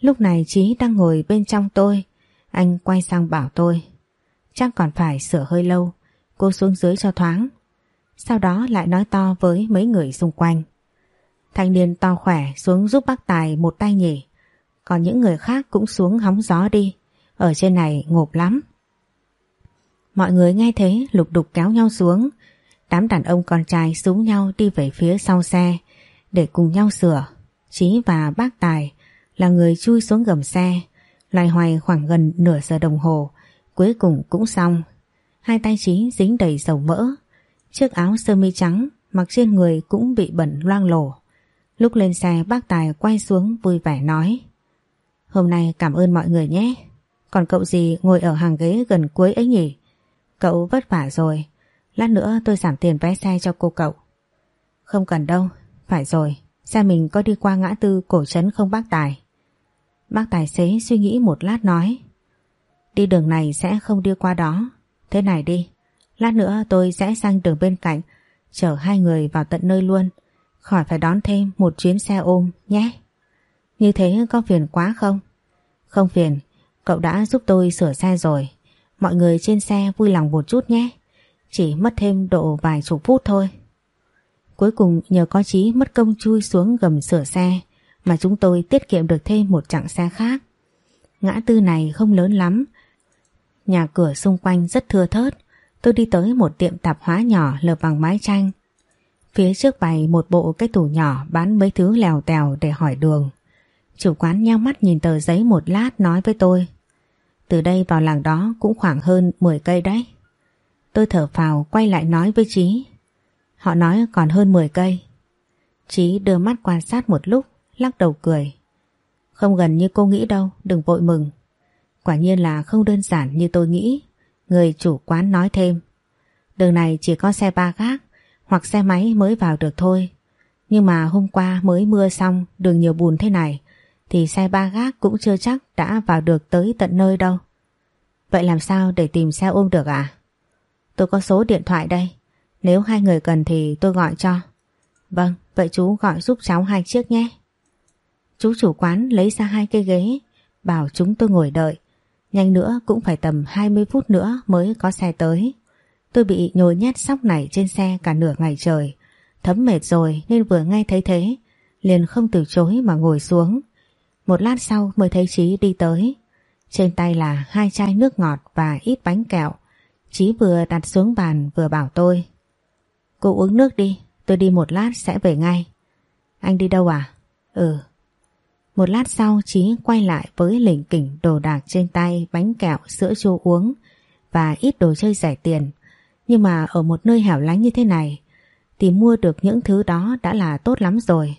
Lúc này Chí đang ngồi bên trong tôi, anh quay sang bảo tôi. Chắc còn phải sửa hơi lâu, cô xuống dưới cho thoáng. Sau đó lại nói to với mấy người xung quanh. Thanh niên to khỏe xuống giúp bác Tài một tay nhỉ. Còn những người khác cũng xuống hóng gió đi. Ở trên này ngộp lắm. Mọi người nghe thế lục đục kéo nhau xuống. Đám đàn ông con trai xuống nhau đi về phía sau xe để cùng nhau sửa. Chí và bác Tài là người chui xuống gầm xe. Loài hoài khoảng gần nửa giờ đồng hồ. Cuối cùng cũng xong. Hai tay trí dính đầy dầu mỡ. Chiếc áo sơ mi trắng mặc trên người cũng bị bẩn loang lổ. Lúc lên xe, bác Tài quay xuống vui vẻ nói, Hôm nay cảm ơn mọi người nhé Còn cậu gì ngồi ở hàng ghế gần cuối ấy nhỉ Cậu vất vả rồi Lát nữa tôi giảm tiền vé xe cho cô cậu Không cần đâu, Phải rồi Xe mình có đi qua ngã tư cổ trấn không bác Tài Bác tài xế suy nghĩ một lát nói Đi đường này sẽ không đi qua đó. Thế này đi. Lát nữa tôi sẽ sang đường bên cạnh, Chở hai người vào tận nơi luôn. Khỏi phải đón thêm một chuyến xe ôm nhé. Như thế có phiền quá không? Không phiền. Cậu đã giúp tôi sửa xe rồi. Mọi người trên xe vui lòng một chút nhé. Chỉ mất thêm độ vài chục phút thôi. Cuối cùng nhờ có chí mất công chui xuống gầm sửa xe Mà chúng tôi tiết kiệm được thêm một chặng xe khác. Ngã tư này không lớn lắm Nhà cửa xung quanh rất thưa thớt Tôi đi tới một tiệm tạp hóa nhỏ lợp bằng mái tranh Phía trước bày một bộ cái tủ nhỏ bán mấy thứ lèo tèo để hỏi đường. Chủ quán nheo mắt nhìn tờ giấy một lát nói với tôi. Từ đây vào làng đó cũng khoảng hơn 10 cây đấy. Tôi thở phào quay lại nói với Trí. Họ nói còn hơn 10 cây. Trí đưa mắt quan sát một lúc, lắc đầu cười. Không gần như cô nghĩ đâu, đừng vội mừng. Quả nhiên là không đơn giản như tôi nghĩ. Người chủ quán nói thêm. Đường này chỉ có xe ba gác, hoặc xe máy mới vào được thôi. Nhưng mà hôm qua mới mưa xong đường nhiều bùn thế này thì xe ba gác cũng chưa chắc đã vào được tới tận nơi đâu. Vậy làm sao để tìm xe ôm được à? Tôi có số điện thoại đây. Nếu hai người cần thì tôi gọi cho. Vâng, vậy chú gọi giúp cháu hai chiếc nhé. Chú chủ quán lấy ra hai cây ghế, bảo chúng tôi ngồi đợi. Nhanh nữa cũng phải tầm 20 phút nữa mới có xe tới. Tôi bị nhồi nhét sóc này trên xe cả nửa ngày trời. Thấm mệt rồi nên vừa nghe thấy thế, liền không từ chối mà ngồi xuống. Một lát sau mới thấy Chí đi tới. Trên tay là hai chai nước ngọt và ít bánh kẹo. Chí vừa đặt xuống bàn vừa bảo tôi. Cô uống nước đi, tôi đi một lát sẽ về ngay. Anh đi đâu à? Ừ. Một lát sau Chí quay lại với lỉnh kỉnh đồ đạc trên tay bánh kẹo, sữa chua uống và ít đồ chơi rẻ tiền. Nhưng mà ở một nơi hẻo lánh như thế này thì mua được những thứ đó đã là tốt lắm rồi.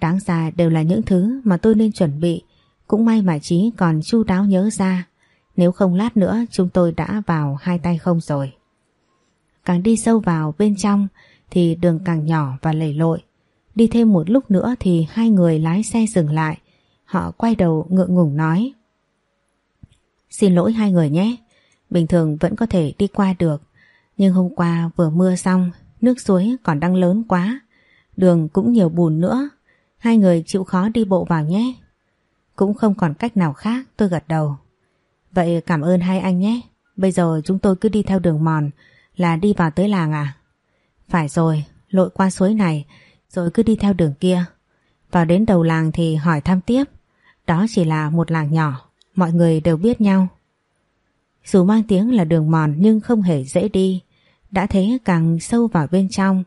Đáng ra đều là những thứ mà tôi nên chuẩn bị. Cũng may mà Chí còn chu đáo nhớ ra. Nếu không lát nữa chúng tôi đã vào hai tay không rồi. Càng đi sâu vào bên trong Thì đường càng nhỏ và lầy lội. Đi thêm một lúc nữa thì hai người lái xe dừng lại. Họ quay đầu ngượng ngùng nói Xin lỗi hai người nhé Bình thường vẫn có thể đi qua được nhưng hôm qua vừa mưa xong, nước suối còn đang lớn quá, đường cũng nhiều bùn nữa, hai người chịu khó đi bộ vào nhé. Cũng không còn cách nào khác, tôi gật đầu. Vậy cảm ơn hai anh nhé, bây giờ chúng tôi cứ đi theo đường mòn là đi vào tới làng à? Phải rồi, lội qua suối này, rồi cứ đi theo đường kia. Vào đến đầu làng thì hỏi thăm tiếp, đó chỉ là một làng nhỏ, mọi người đều biết nhau. Dù mang tiếng là đường mòn nhưng không hề dễ đi. Đã thế càng sâu vào bên trong,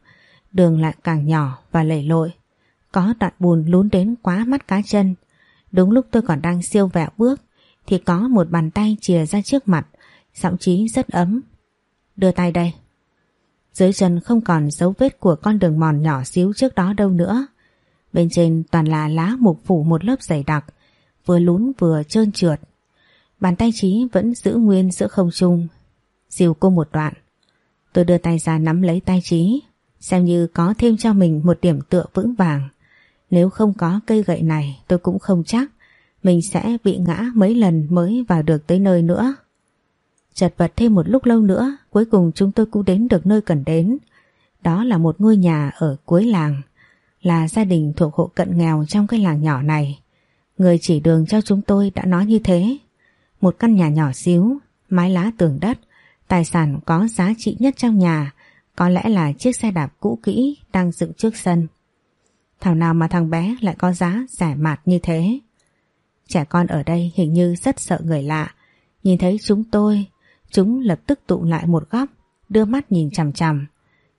đường lại càng nhỏ và lầy lội. Có đoạn bùn lún đến quá mắt cá chân. Đúng lúc tôi còn đang siêu vẹo bước, thì có một bàn tay chìa ra trước mặt, giọng trí rất ấm. Đưa tay đây. Dưới chân không còn dấu vết của con đường mòn nhỏ xíu trước đó đâu nữa. Bên trên toàn là lá mục phủ một lớp dày đặc, vừa lún vừa trơn trượt. Bàn tay trí vẫn giữ nguyên giữa không trung. Dìu cô một đoạn. Tôi đưa tay ra nắm lấy tay trí, xem như có thêm cho mình một điểm tựa vững vàng. Nếu không có cây gậy này tôi cũng không chắc mình sẽ bị ngã mấy lần mới vào được tới nơi nữa. Chật vật thêm một lúc lâu nữa, cuối cùng chúng tôi cũng đến được nơi cần đến. Đó là một ngôi nhà ở cuối làng, là gia đình thuộc hộ cận nghèo trong cái làng nhỏ này. Người chỉ đường cho chúng tôi đã nói như thế. Một căn nhà nhỏ xíu, mái lá tường đất, tài sản có giá trị nhất trong nhà, có lẽ là chiếc xe đạp cũ kỹ đang dựng trước sân. Thảo nào mà thằng bé lại có giá rẻ mạt như thế. Trẻ con ở đây hình như rất sợ người lạ. Nhìn thấy chúng tôi, chúng lập tức tụ lại một góc, đưa mắt nhìn chằm chằm.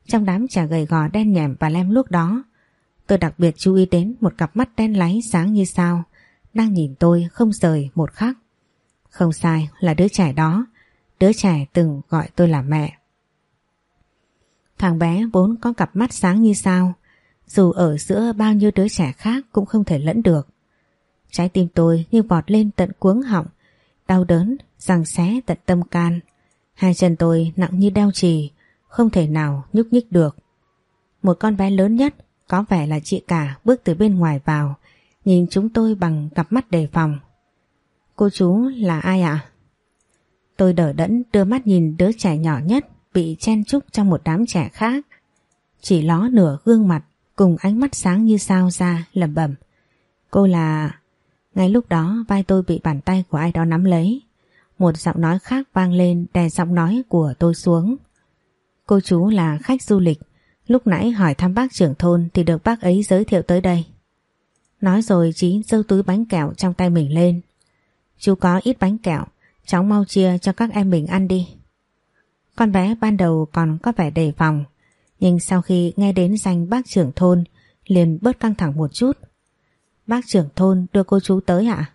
Trong đám trẻ gầy gò đen nhèm và lem lúc đó, tôi đặc biệt chú ý đến một cặp mắt đen láy sáng như sao, đang nhìn tôi không rời một khắc. Không sai là đứa trẻ đó, đứa trẻ từng gọi tôi là mẹ. Thằng bé vốn có cặp mắt sáng như sao, dù ở giữa bao nhiêu đứa trẻ khác cũng không thể lẫn được. Trái tim tôi như vọt lên tận cuống họng, đau đớn, răng xé tận tâm can. Hai chân tôi nặng như đeo chì, không thể nào nhúc nhích được. Một con bé lớn nhất, có vẻ là chị cả bước từ bên ngoài vào, nhìn chúng tôi bằng cặp mắt đề phòng. Cô chú là ai ạ? Tôi đỡ đẫn đưa mắt nhìn đứa trẻ nhỏ nhất bị chen chúc trong một đám trẻ khác. Chỉ ló nửa gương mặt cùng ánh mắt sáng như sao ra, lẩm bẩm. Cô là... Ngay lúc đó, vai tôi bị bàn tay của ai đó nắm lấy. Một giọng nói khác vang lên, đè giọng nói của tôi xuống. Cô chú là khách du lịch. Lúc nãy hỏi thăm bác trưởng thôn thì được bác ấy giới thiệu tới đây. Nói rồi Chí giơ túi bánh kẹo trong tay mình lên. Chú có ít bánh kẹo, cháu mau chia cho các em mình ăn đi. Con bé ban đầu còn có vẻ đề phòng, nhưng sau khi nghe đến danh bác trưởng thôn liền bớt căng thẳng một chút. Bác trưởng thôn đưa cô chú tới ạ?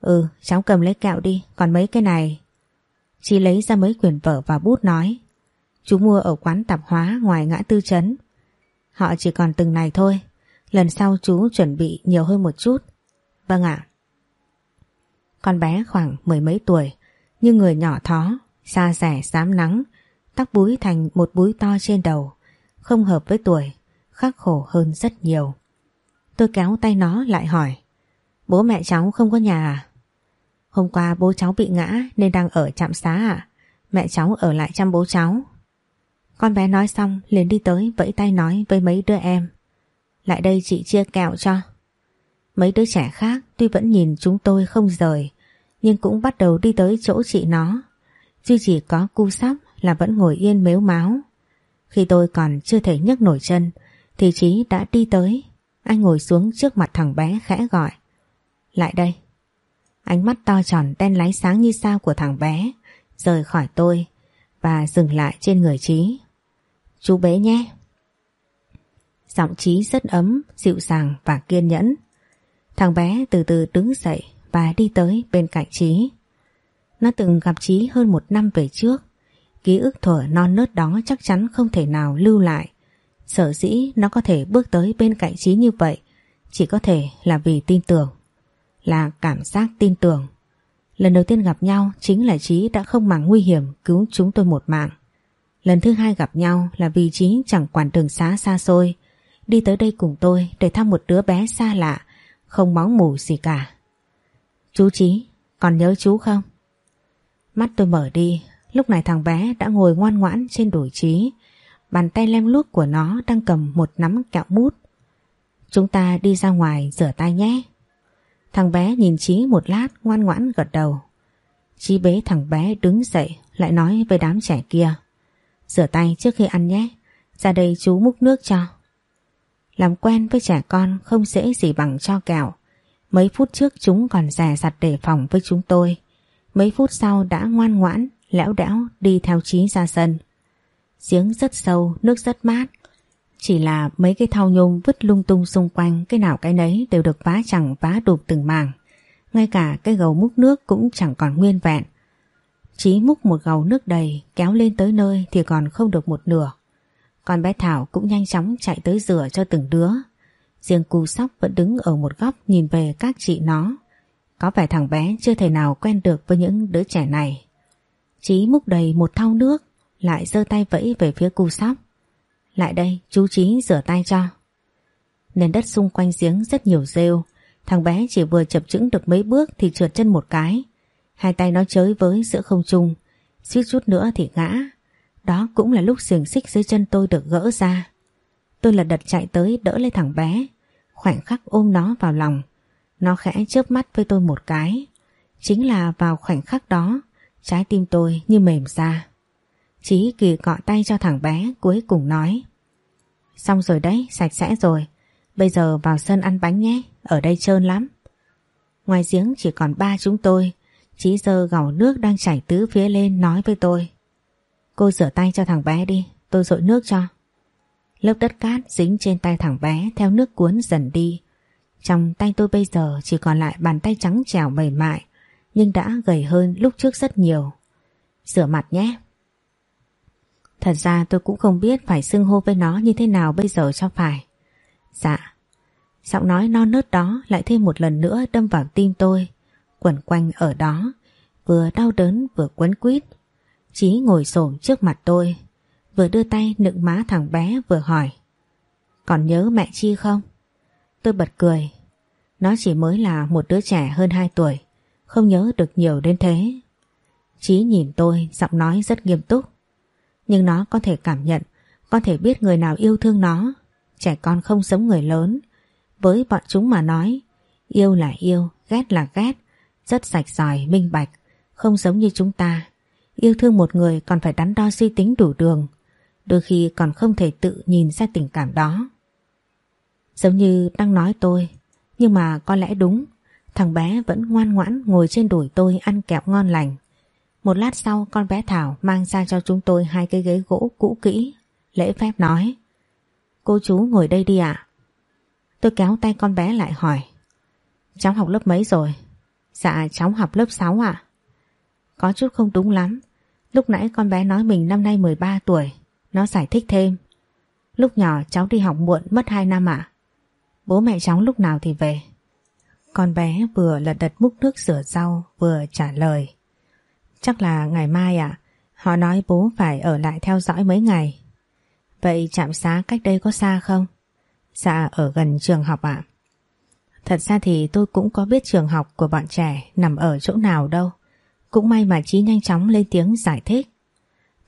Ừ, cháu cầm lấy kẹo đi, còn mấy cái này. Chị lấy ra mấy quyển vở và bút nói. Chú mua ở quán tạp hóa ngoài ngã tư trấn. Họ chỉ còn từng này thôi. Lần sau chú chuẩn bị nhiều hơn một chút. Vâng ạ. Con bé khoảng mười mấy tuổi, nhưng người nhỏ thó, xa rẻ xám nắng, tóc búi thành một búi to trên đầu, không hợp với tuổi, khắc khổ hơn rất nhiều. Tôi kéo tay nó lại hỏi, bố mẹ cháu không có nhà à? Hôm qua bố cháu bị ngã nên đang ở trạm xá à? Mẹ cháu ở lại chăm bố cháu. Con bé nói xong liền đi tới vẫy tay nói với mấy đứa em. Lại đây chị chia kẹo cho. Mấy đứa trẻ khác tuy vẫn nhìn chúng tôi không rời, nhưng cũng bắt đầu đi tới chỗ chị nó. Duy chỉ có cu sóc là vẫn ngồi yên mếu máu. Khi tôi còn chưa thể nhấc nổi chân, thì Chí đã đi tới. Anh ngồi xuống trước mặt thằng bé khẽ gọi. Lại đây. Ánh mắt to tròn đen láy sáng như sao của thằng bé rời khỏi tôi và dừng lại trên người Chí. Chú bé nhé. Giọng trí rất ấm, dịu dàng và kiên nhẫn. Thằng bé từ từ đứng dậy và đi tới bên cạnh trí Nó từng gặp trí hơn một năm về trước. Ký ức thuở non nớt đó chắc chắn không thể nào lưu lại. Sở dĩ nó có thể bước tới bên cạnh trí như vậy chỉ có thể là vì tin tưởng. Là cảm giác tin tưởng. Lần đầu tiên gặp nhau chính là trí đã không màng nguy hiểm cứu chúng tôi một mạng. Lần thứ hai gặp nhau là vì trí chẳng quản đường xá xa xôi đi tới đây cùng tôi để thăm một đứa bé xa lạ không máu mủ gì cả. Chú Chí, còn nhớ chú không? Mắt tôi mở đi, lúc này thằng bé đã ngồi ngoan ngoãn trên đùi Chí. Bàn tay lem luốc của nó đang cầm một nắm kẹo mút. Chúng ta đi ra ngoài rửa tay nhé. Thằng bé nhìn Chí một lát ngoan ngoãn gật đầu. Chí bế thằng bé đứng dậy lại nói với đám trẻ kia. Rửa tay trước khi ăn nhé. Ra đây chú múc nước cho. Làm quen với trẻ con không dễ gì bằng cho kẹo. Mấy phút trước chúng còn rè rặt đề phòng với chúng tôi. Mấy phút sau đã ngoan ngoãn, lẽo đẽo đi theo trí ra sân. Giếng rất sâu, nước rất mát. Chỉ là mấy cái thau nhôm vứt lung tung xung quanh cái nào cái nấy đều được vá chẳng vá đục từng mảng. Ngay cả cái gầu múc nước cũng chẳng còn nguyên vẹn. Chí múc một gầu nước đầy kéo lên tới nơi thì còn không được một nửa. Còn bé Thảo cũng nhanh chóng chạy tới rửa cho từng đứa. Riêng cu sóc vẫn đứng ở một góc nhìn về các chị nó. Có vẻ thằng bé chưa thể nào quen được với những đứa trẻ này. Chí múc đầy một thau nước, lại giơ tay vẫy về phía cu sóc. Lại đây, chú Chí rửa tay cho. Nền đất xung quanh giếng rất nhiều rêu. Thằng bé chỉ vừa chập chững được mấy bước thì trượt chân một cái. Hai tay nó chới với giữa không trung. suýt chút nữa thì ngã. Đó cũng là lúc xiềng xích dưới chân tôi được gỡ ra. Tôi lật đật chạy tới đỡ lấy thằng bé, khoảnh khắc ôm nó vào lòng. Nó khẽ chớp mắt với tôi một cái. Chính là vào khoảnh khắc đó, trái tim tôi như mềm ra. Chí kỳ cọ tay cho thằng bé cuối cùng nói. Xong rồi đấy, sạch sẽ rồi. Bây giờ vào sân ăn bánh nhé, ở đây trơn lắm. Ngoài giếng chỉ còn ba chúng tôi, Chí dơ gầu nước đang chảy tứ phía lên nói với tôi. Cô rửa tay cho thằng bé đi, tôi dội nước cho. Lớp đất cát dính trên tay thằng bé theo nước cuốn dần đi. Trong tay tôi bây giờ chỉ còn lại bàn tay trắng trẻo mềm mại, nhưng đã gầy hơn lúc trước rất nhiều. Rửa mặt nhé. Thật ra tôi cũng không biết phải xưng hô với nó như thế nào bây giờ cho phải. Dạ. Giọng nói non nớt đó lại thêm một lần nữa đâm vào tim tôi, quẩn quanh ở đó, vừa đau đớn vừa quấn quýt. Chí ngồi xổm trước mặt tôi, vừa đưa tay nựng má thằng bé vừa hỏi. Còn nhớ mẹ Chi không? Tôi bật cười. Nó chỉ mới là một đứa trẻ hơn 2 tuổi, không nhớ được nhiều đến thế. Chí nhìn tôi, giọng nói rất nghiêm túc. Nhưng nó có thể cảm nhận, có thể biết người nào yêu thương nó. Trẻ con không giống người lớn. Với bọn chúng mà nói, yêu là yêu, ghét là ghét, rất sạch sòi, minh bạch, không giống như chúng ta. Yêu thương một người còn phải đắn đo suy tính đủ đường, đôi khi còn không thể tự nhìn ra tình cảm đó. Giống như đang nói tôi, nhưng mà có lẽ đúng, thằng bé vẫn ngoan ngoãn ngồi trên đùi tôi ăn kẹo ngon lành. Một lát sau con bé Thảo mang ra cho chúng tôi hai cái ghế gỗ cũ kỹ, lễ phép nói. Cô chú ngồi đây đi ạ. Tôi kéo tay con bé lại hỏi. Cháu học lớp mấy rồi? Dạ cháu học lớp 6 ạ. Có chút không đúng lắm. Lúc nãy con bé nói mình năm nay 13 tuổi. Nó giải thích thêm. Lúc nhỏ cháu đi học muộn, mất 2 năm ạ. Bố mẹ cháu lúc nào thì về. Con bé vừa lật đật múc nước rửa rau, vừa trả lời. Chắc là ngày mai ạ. Họ nói bố phải ở lại theo dõi mấy ngày. Vậy trạm xá cách đây có xa không? Dạ ở gần trường học ạ. Thật ra thì tôi cũng có biết trường học của bọn trẻ nằm ở chỗ nào đâu. Cũng may mà Chí nhanh chóng lên tiếng giải thích.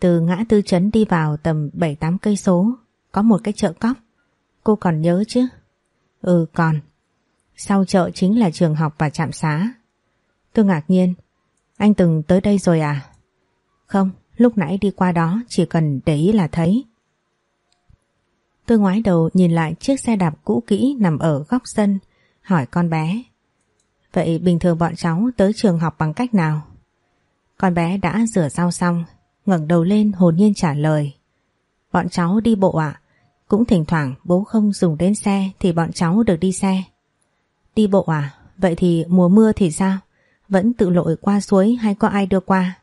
Từ ngã tư trấn đi vào tầm 7-8 cây số, có một cái chợ cóc. Cô còn nhớ chứ? Ừ còn. Sau chợ chính là trường học và trạm xá. Tôi ngạc nhiên. Anh từng tới đây rồi à? Không, lúc nãy đi qua đó chỉ cần để ý là thấy. Tôi ngoái đầu nhìn lại chiếc xe đạp cũ kỹ nằm ở góc sân, hỏi con bé. Vậy bình thường bọn cháu tới trường học bằng cách nào? Con bé đã rửa rau xong, ngẩng đầu lên hồn nhiên trả lời. Bọn cháu đi bộ ạ, cũng thỉnh thoảng bố không dùng đến xe thì bọn cháu được đi xe. Đi bộ à? Vậy thì mùa mưa thì sao? Vẫn tự lội qua suối hay có ai đưa qua?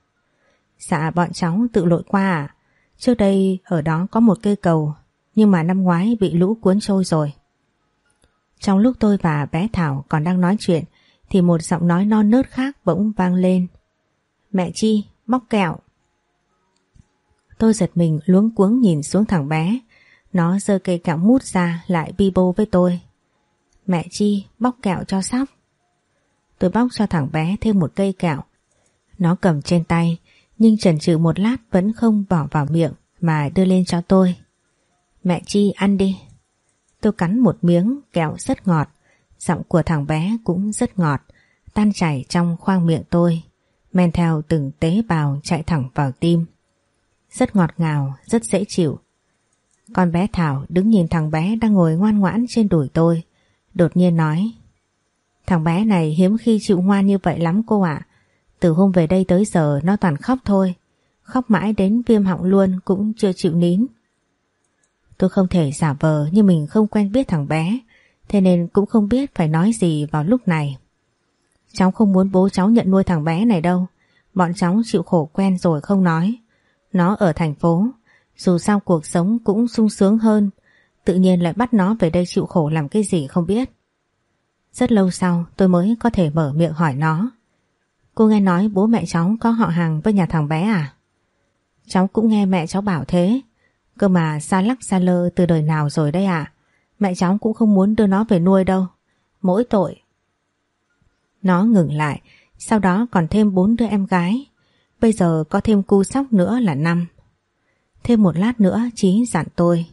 Dạ bọn cháu tự lội qua à? Trước đây ở đó có một cây cầu nhưng mà năm ngoái bị lũ cuốn trôi rồi. Trong lúc tôi và bé Thảo còn đang nói chuyện thì một giọng nói non nớt khác bỗng vang lên. Mẹ Chi, bóc kẹo. Tôi giật mình luống cuống nhìn xuống thằng bé. Nó giơ cây kẹo mút ra lại bi bô với tôi. Mẹ Chi, bóc kẹo cho sóc. Tôi bóc cho thằng bé thêm một cây kẹo. Nó cầm trên tay nhưng chần chừ một lát vẫn không bỏ vào miệng mà đưa lên cho tôi. Mẹ Chi ăn đi. Tôi cắn một miếng kẹo rất ngọt, giọng của thằng bé cũng rất ngọt, tan chảy trong khoang miệng tôi, men theo từng tế bào chạy thẳng vào tim. Rất ngọt ngào, rất dễ chịu. Con bé Thảo đứng nhìn thằng bé đang ngồi ngoan ngoãn trên đùi tôi, đột nhiên nói Thằng bé này hiếm khi chịu ngoan như vậy lắm cô ạ. Từ hôm về đây tới giờ nó toàn khóc thôi. Khóc mãi đến viêm họng luôn cũng chưa chịu nín. Tôi không thể giả vờ như mình không quen biết thằng bé, thế nên cũng không biết phải nói gì vào lúc này. Cháu không muốn bố cháu nhận nuôi thằng bé này đâu, bọn cháu chịu khổ quen rồi không nói. Nó ở thành phố, dù sao cuộc sống cũng sung sướng hơn, tự nhiên lại bắt nó về đây chịu khổ làm cái gì không biết. Rất lâu sau tôi mới có thể mở miệng hỏi nó. Cô nghe nói bố mẹ cháu có họ hàng với nhà thằng bé à? Cháu cũng nghe mẹ cháu bảo thế, Cơ mà xa lắc xa lơ từ đời nào rồi đây à? Mẹ cháu cũng không muốn đưa nó về nuôi đâu Mỗi tội nó ngừng lại Sau đó còn thêm bốn đứa em gái Bây giờ có thêm cu sóc nữa là năm. Thêm một lát nữa Chí dặn tôi.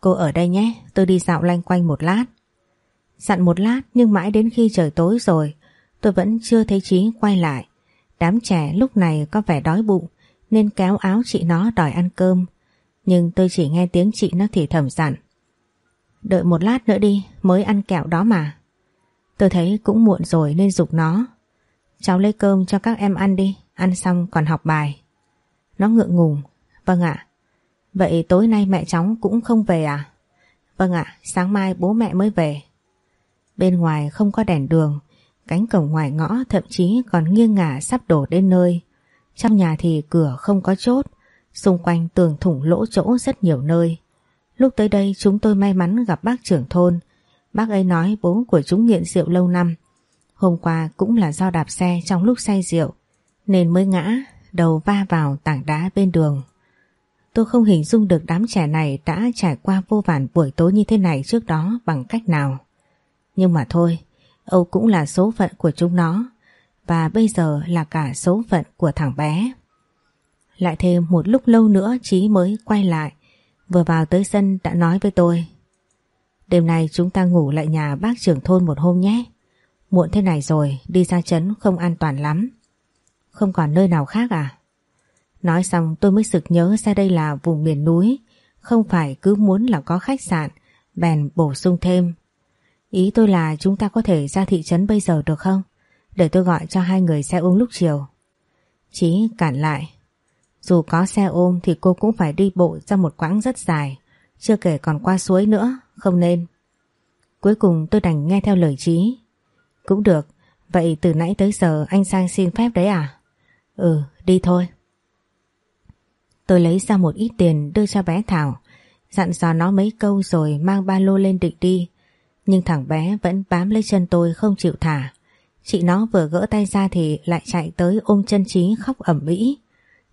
Cô ở đây nhé, tôi đi dạo lanh quanh một lát. Dặn một lát nhưng mãi đến khi trời tối rồi, tôi vẫn chưa thấy Chí quay lại. Đám trẻ lúc này có vẻ đói bụng nên kéo áo chị nó đòi ăn cơm. Nhưng tôi chỉ nghe tiếng chị nó thì thầm dặn. Đợi một lát nữa đi, mới ăn kẹo đó mà. Tôi thấy cũng muộn rồi nên dục nó. Cháu lấy cơm cho các em ăn đi, ăn xong còn học bài. Nó ngượng ngùng. Vâng ạ. Vậy tối nay mẹ cháu cũng không về à? Vâng ạ, sáng mai bố mẹ mới về. Bên ngoài không có đèn đường, cánh cổng ngoài ngõ thậm chí còn nghiêng ngả sắp đổ đến nơi. Trong nhà thì cửa không có chốt, xung quanh tường thủng lỗ chỗ rất nhiều nơi. Lúc tới đây chúng tôi may mắn gặp bác trưởng thôn. Bác ấy nói bố của chúng nghiện rượu lâu năm. Hôm qua cũng là do đạp xe trong lúc say rượu, nên mới ngã, đầu va vào tảng đá bên đường. Tôi không hình dung được đám trẻ này đã trải qua vô vàn buổi tối như thế này trước đó bằng cách nào. Nhưng mà thôi, Âu cũng là số phận của chúng nó và bây giờ là cả số phận của thằng bé. Lại thêm một lúc lâu nữa Chí mới quay lại, vừa vào tới sân đã nói với tôi. Đêm nay chúng ta ngủ lại nhà bác trưởng thôn một hôm nhé. Muộn thế này rồi, đi ra chấn không an toàn lắm. Không còn nơi nào khác à? Nói xong tôi mới sực nhớ ra đây là vùng miền núi, không phải cứ muốn là có khách sạn, bèn bổ sung thêm. Ý tôi là chúng ta có thể ra thị trấn bây giờ được không? Để tôi gọi cho hai người xe ôm lúc chiều. Chí cản lại. Dù có xe ôm thì cô cũng phải đi bộ ra một quãng rất dài, chưa kể còn qua suối nữa, không nên. Cuối cùng tôi đành nghe theo lời Chí. Cũng được, vậy từ nãy tới giờ anh sang xin phép đấy à? Ừ, đi thôi. Tôi lấy ra một ít tiền đưa cho bé Thảo, dặn dò nó mấy câu rồi mang ba lô lên định đi. Nhưng thằng bé vẫn bám lấy chân tôi không chịu thả. Chị nó vừa gỡ tay ra thì lại chạy tới ôm chân Trí khóc ẩm mỹ.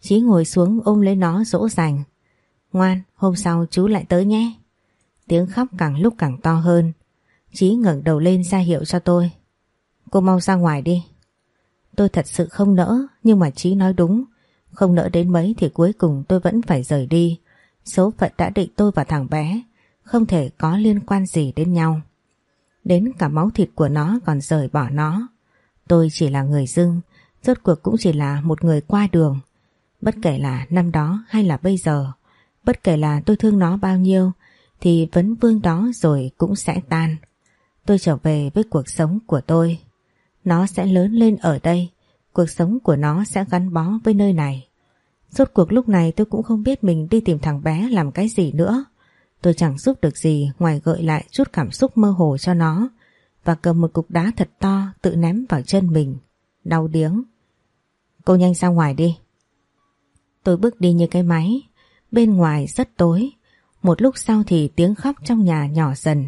Chí ngồi xuống ôm lấy nó dỗ dành. Ngoan, hôm sau chú lại tới nhé. Tiếng khóc càng lúc càng to hơn. chí ngẩng đầu lên ra hiệu cho tôi. Cô mau ra ngoài đi. Tôi thật sự không nỡ, nhưng mà chí nói đúng. Không nỡ đến mấy thì cuối cùng tôi vẫn phải rời đi. Số phận đã định tôi và thằng bé, không thể có liên quan gì đến nhau. Đến cả máu thịt của nó còn rời bỏ nó. Tôi chỉ là người dưng, rốt cuộc cũng chỉ là một người qua đường. Bất kể là năm đó hay là bây giờ, bất kể là tôi thương nó bao nhiêu, thì vấn vương đó rồi cũng sẽ tan. Tôi trở về với cuộc sống của tôi. Nó sẽ lớn lên ở đây, cuộc sống của nó sẽ gắn bó với nơi này. Rốt cuộc lúc này tôi cũng không biết mình đi tìm thằng bé làm cái gì nữa. Tôi chẳng giúp được gì ngoài gợi lại chút cảm xúc mơ hồ cho nó và cầm một cục đá thật to tự ném vào chân mình. Đau điếng. Cô nhanh ra ngoài đi. Tôi bước đi như cái máy. Bên ngoài rất tối. Một lúc sau thì tiếng khóc trong nhà nhỏ dần.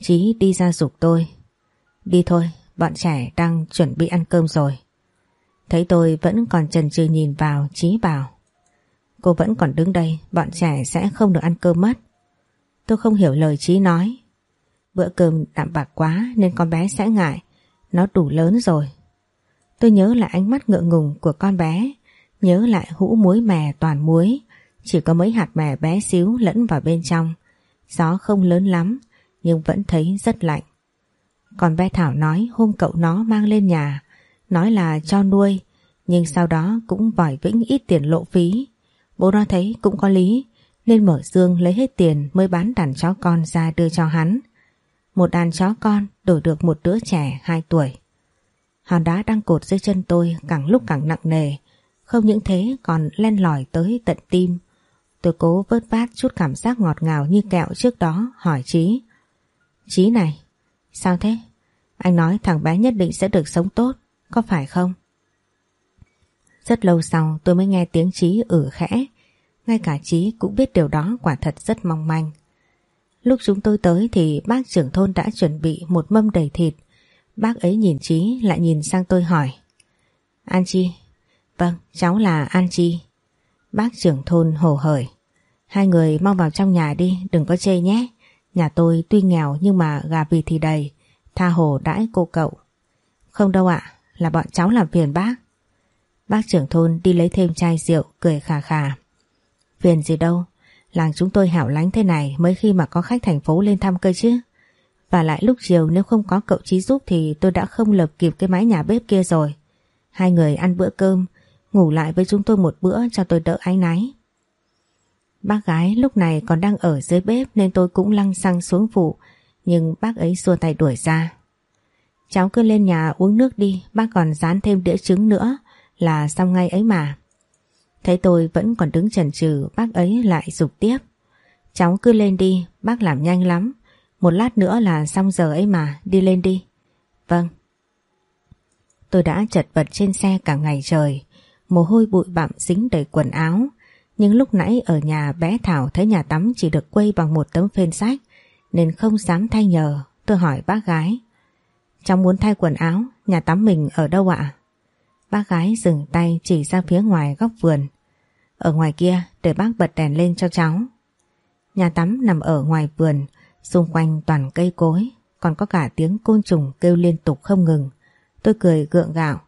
Chí đi ra dục tôi. Đi thôi, bọn trẻ đang chuẩn bị ăn cơm rồi. Thấy tôi vẫn còn chần chừ nhìn vào Chí bảo. Cô vẫn còn đứng đây, bọn trẻ sẽ không được ăn cơm mất. Tôi không hiểu lời Chí nói. Bữa cơm đạm bạc quá nên con bé sẽ ngại. Nó đủ lớn rồi. Tôi nhớ lại ánh mắt ngượng ngùng của con bé. Nhớ lại hũ muối mè toàn muối. Chỉ có mấy hạt mè bé xíu lẫn vào bên trong. Gió không lớn lắm nhưng vẫn thấy rất lạnh. Còn bé Thảo nói hôm cậu nó mang lên nhà. Nói là cho nuôi. Nhưng sau đó cũng vòi vĩnh ít tiền lộ phí. Bố nó thấy cũng có lý nên mở dương lấy hết tiền mới bán đàn chó con ra đưa cho hắn. Một đàn chó con đổi được một đứa trẻ 2 tuổi. Hòn đá đang cột dưới chân tôi càng lúc càng nặng nề, không những thế còn len lỏi tới tận tim. Tôi cố vớt vát chút cảm giác ngọt ngào như kẹo trước đó hỏi chí chí này, sao thế? Anh nói thằng bé nhất định sẽ được sống tốt, có phải không? Rất lâu sau tôi mới nghe tiếng chí ử khẽ, ngay cả chí cũng biết điều đó quả thật rất mong manh. Lúc chúng tôi tới thì bác trưởng thôn đã chuẩn bị một mâm đầy thịt. Bác ấy nhìn chí lại nhìn sang tôi hỏi. An Chi? Vâng, cháu là An Chi. Bác trưởng thôn hồ hởi. Hai người mau vào trong nhà đi, đừng có chê nhé. Nhà tôi tuy nghèo nhưng mà gà vịt thì đầy, tha hồ đãi cô cậu. Không đâu ạ, là bọn cháu làm phiền bác. Bác trưởng thôn đi lấy thêm chai rượu cười khà khà. Phiền gì đâu, làng chúng tôi hảo lánh thế này mới khi mà có khách thành phố lên thăm cơ chứ. Và lại lúc chiều nếu không có cậu Chí giúp thì tôi đã không lập kịp cái mái nhà bếp kia rồi. Hai người ăn bữa cơm, ngủ lại với chúng tôi một bữa cho tôi đỡ áy náy. Bác gái lúc này còn đang ở dưới bếp nên tôi cũng lăng xăng xuống phụ, nhưng bác ấy xua tay đuổi ra. Cháu cứ lên nhà uống nước đi, bác còn dán thêm đĩa trứng nữa là xong ngay ấy mà. Thấy tôi vẫn còn đứng chần chừ, bác ấy lại dục tiếp. Cháu cứ lên đi, bác làm nhanh lắm. Một lát nữa là xong giờ ấy mà, đi lên đi. Vâng. Tôi đã chật vật trên xe cả ngày trời, mồ hôi bụi bặm dính đầy quần áo. Nhưng lúc nãy ở nhà bé Thảo thấy nhà tắm chỉ được quây bằng một tấm phên sách, nên không dám thay nhờ. Tôi hỏi bác gái. Cháu muốn thay quần áo, nhà tắm mình ở đâu ạ? Bác gái dừng tay chỉ ra phía ngoài góc vườn. Ở ngoài kia để bác bật đèn lên cho cháu. Nhà tắm nằm ở ngoài vườn, xung quanh toàn cây cối, còn có cả tiếng côn trùng kêu liên tục không ngừng. Tôi cười gượng gạo.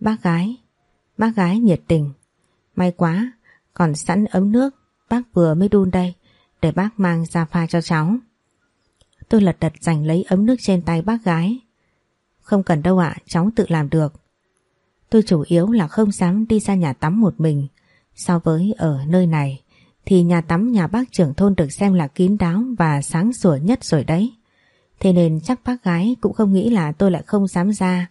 Bác gái, bác gái nhiệt tình. May quá, còn sẵn ấm nước, bác vừa mới đun đây, để bác mang ra pha cho cháu. Tôi lật đật giành lấy ấm nước trên tay bác gái. Không cần đâu ạ, cháu tự làm được. Tôi chủ yếu là không dám đi ra nhà tắm một mình. So với ở nơi này, thì nhà tắm nhà bác trưởng thôn được xem là kín đáo và sáng sủa nhất rồi đấy. Thế nên chắc bác gái cũng không nghĩ là tôi lại không dám ra,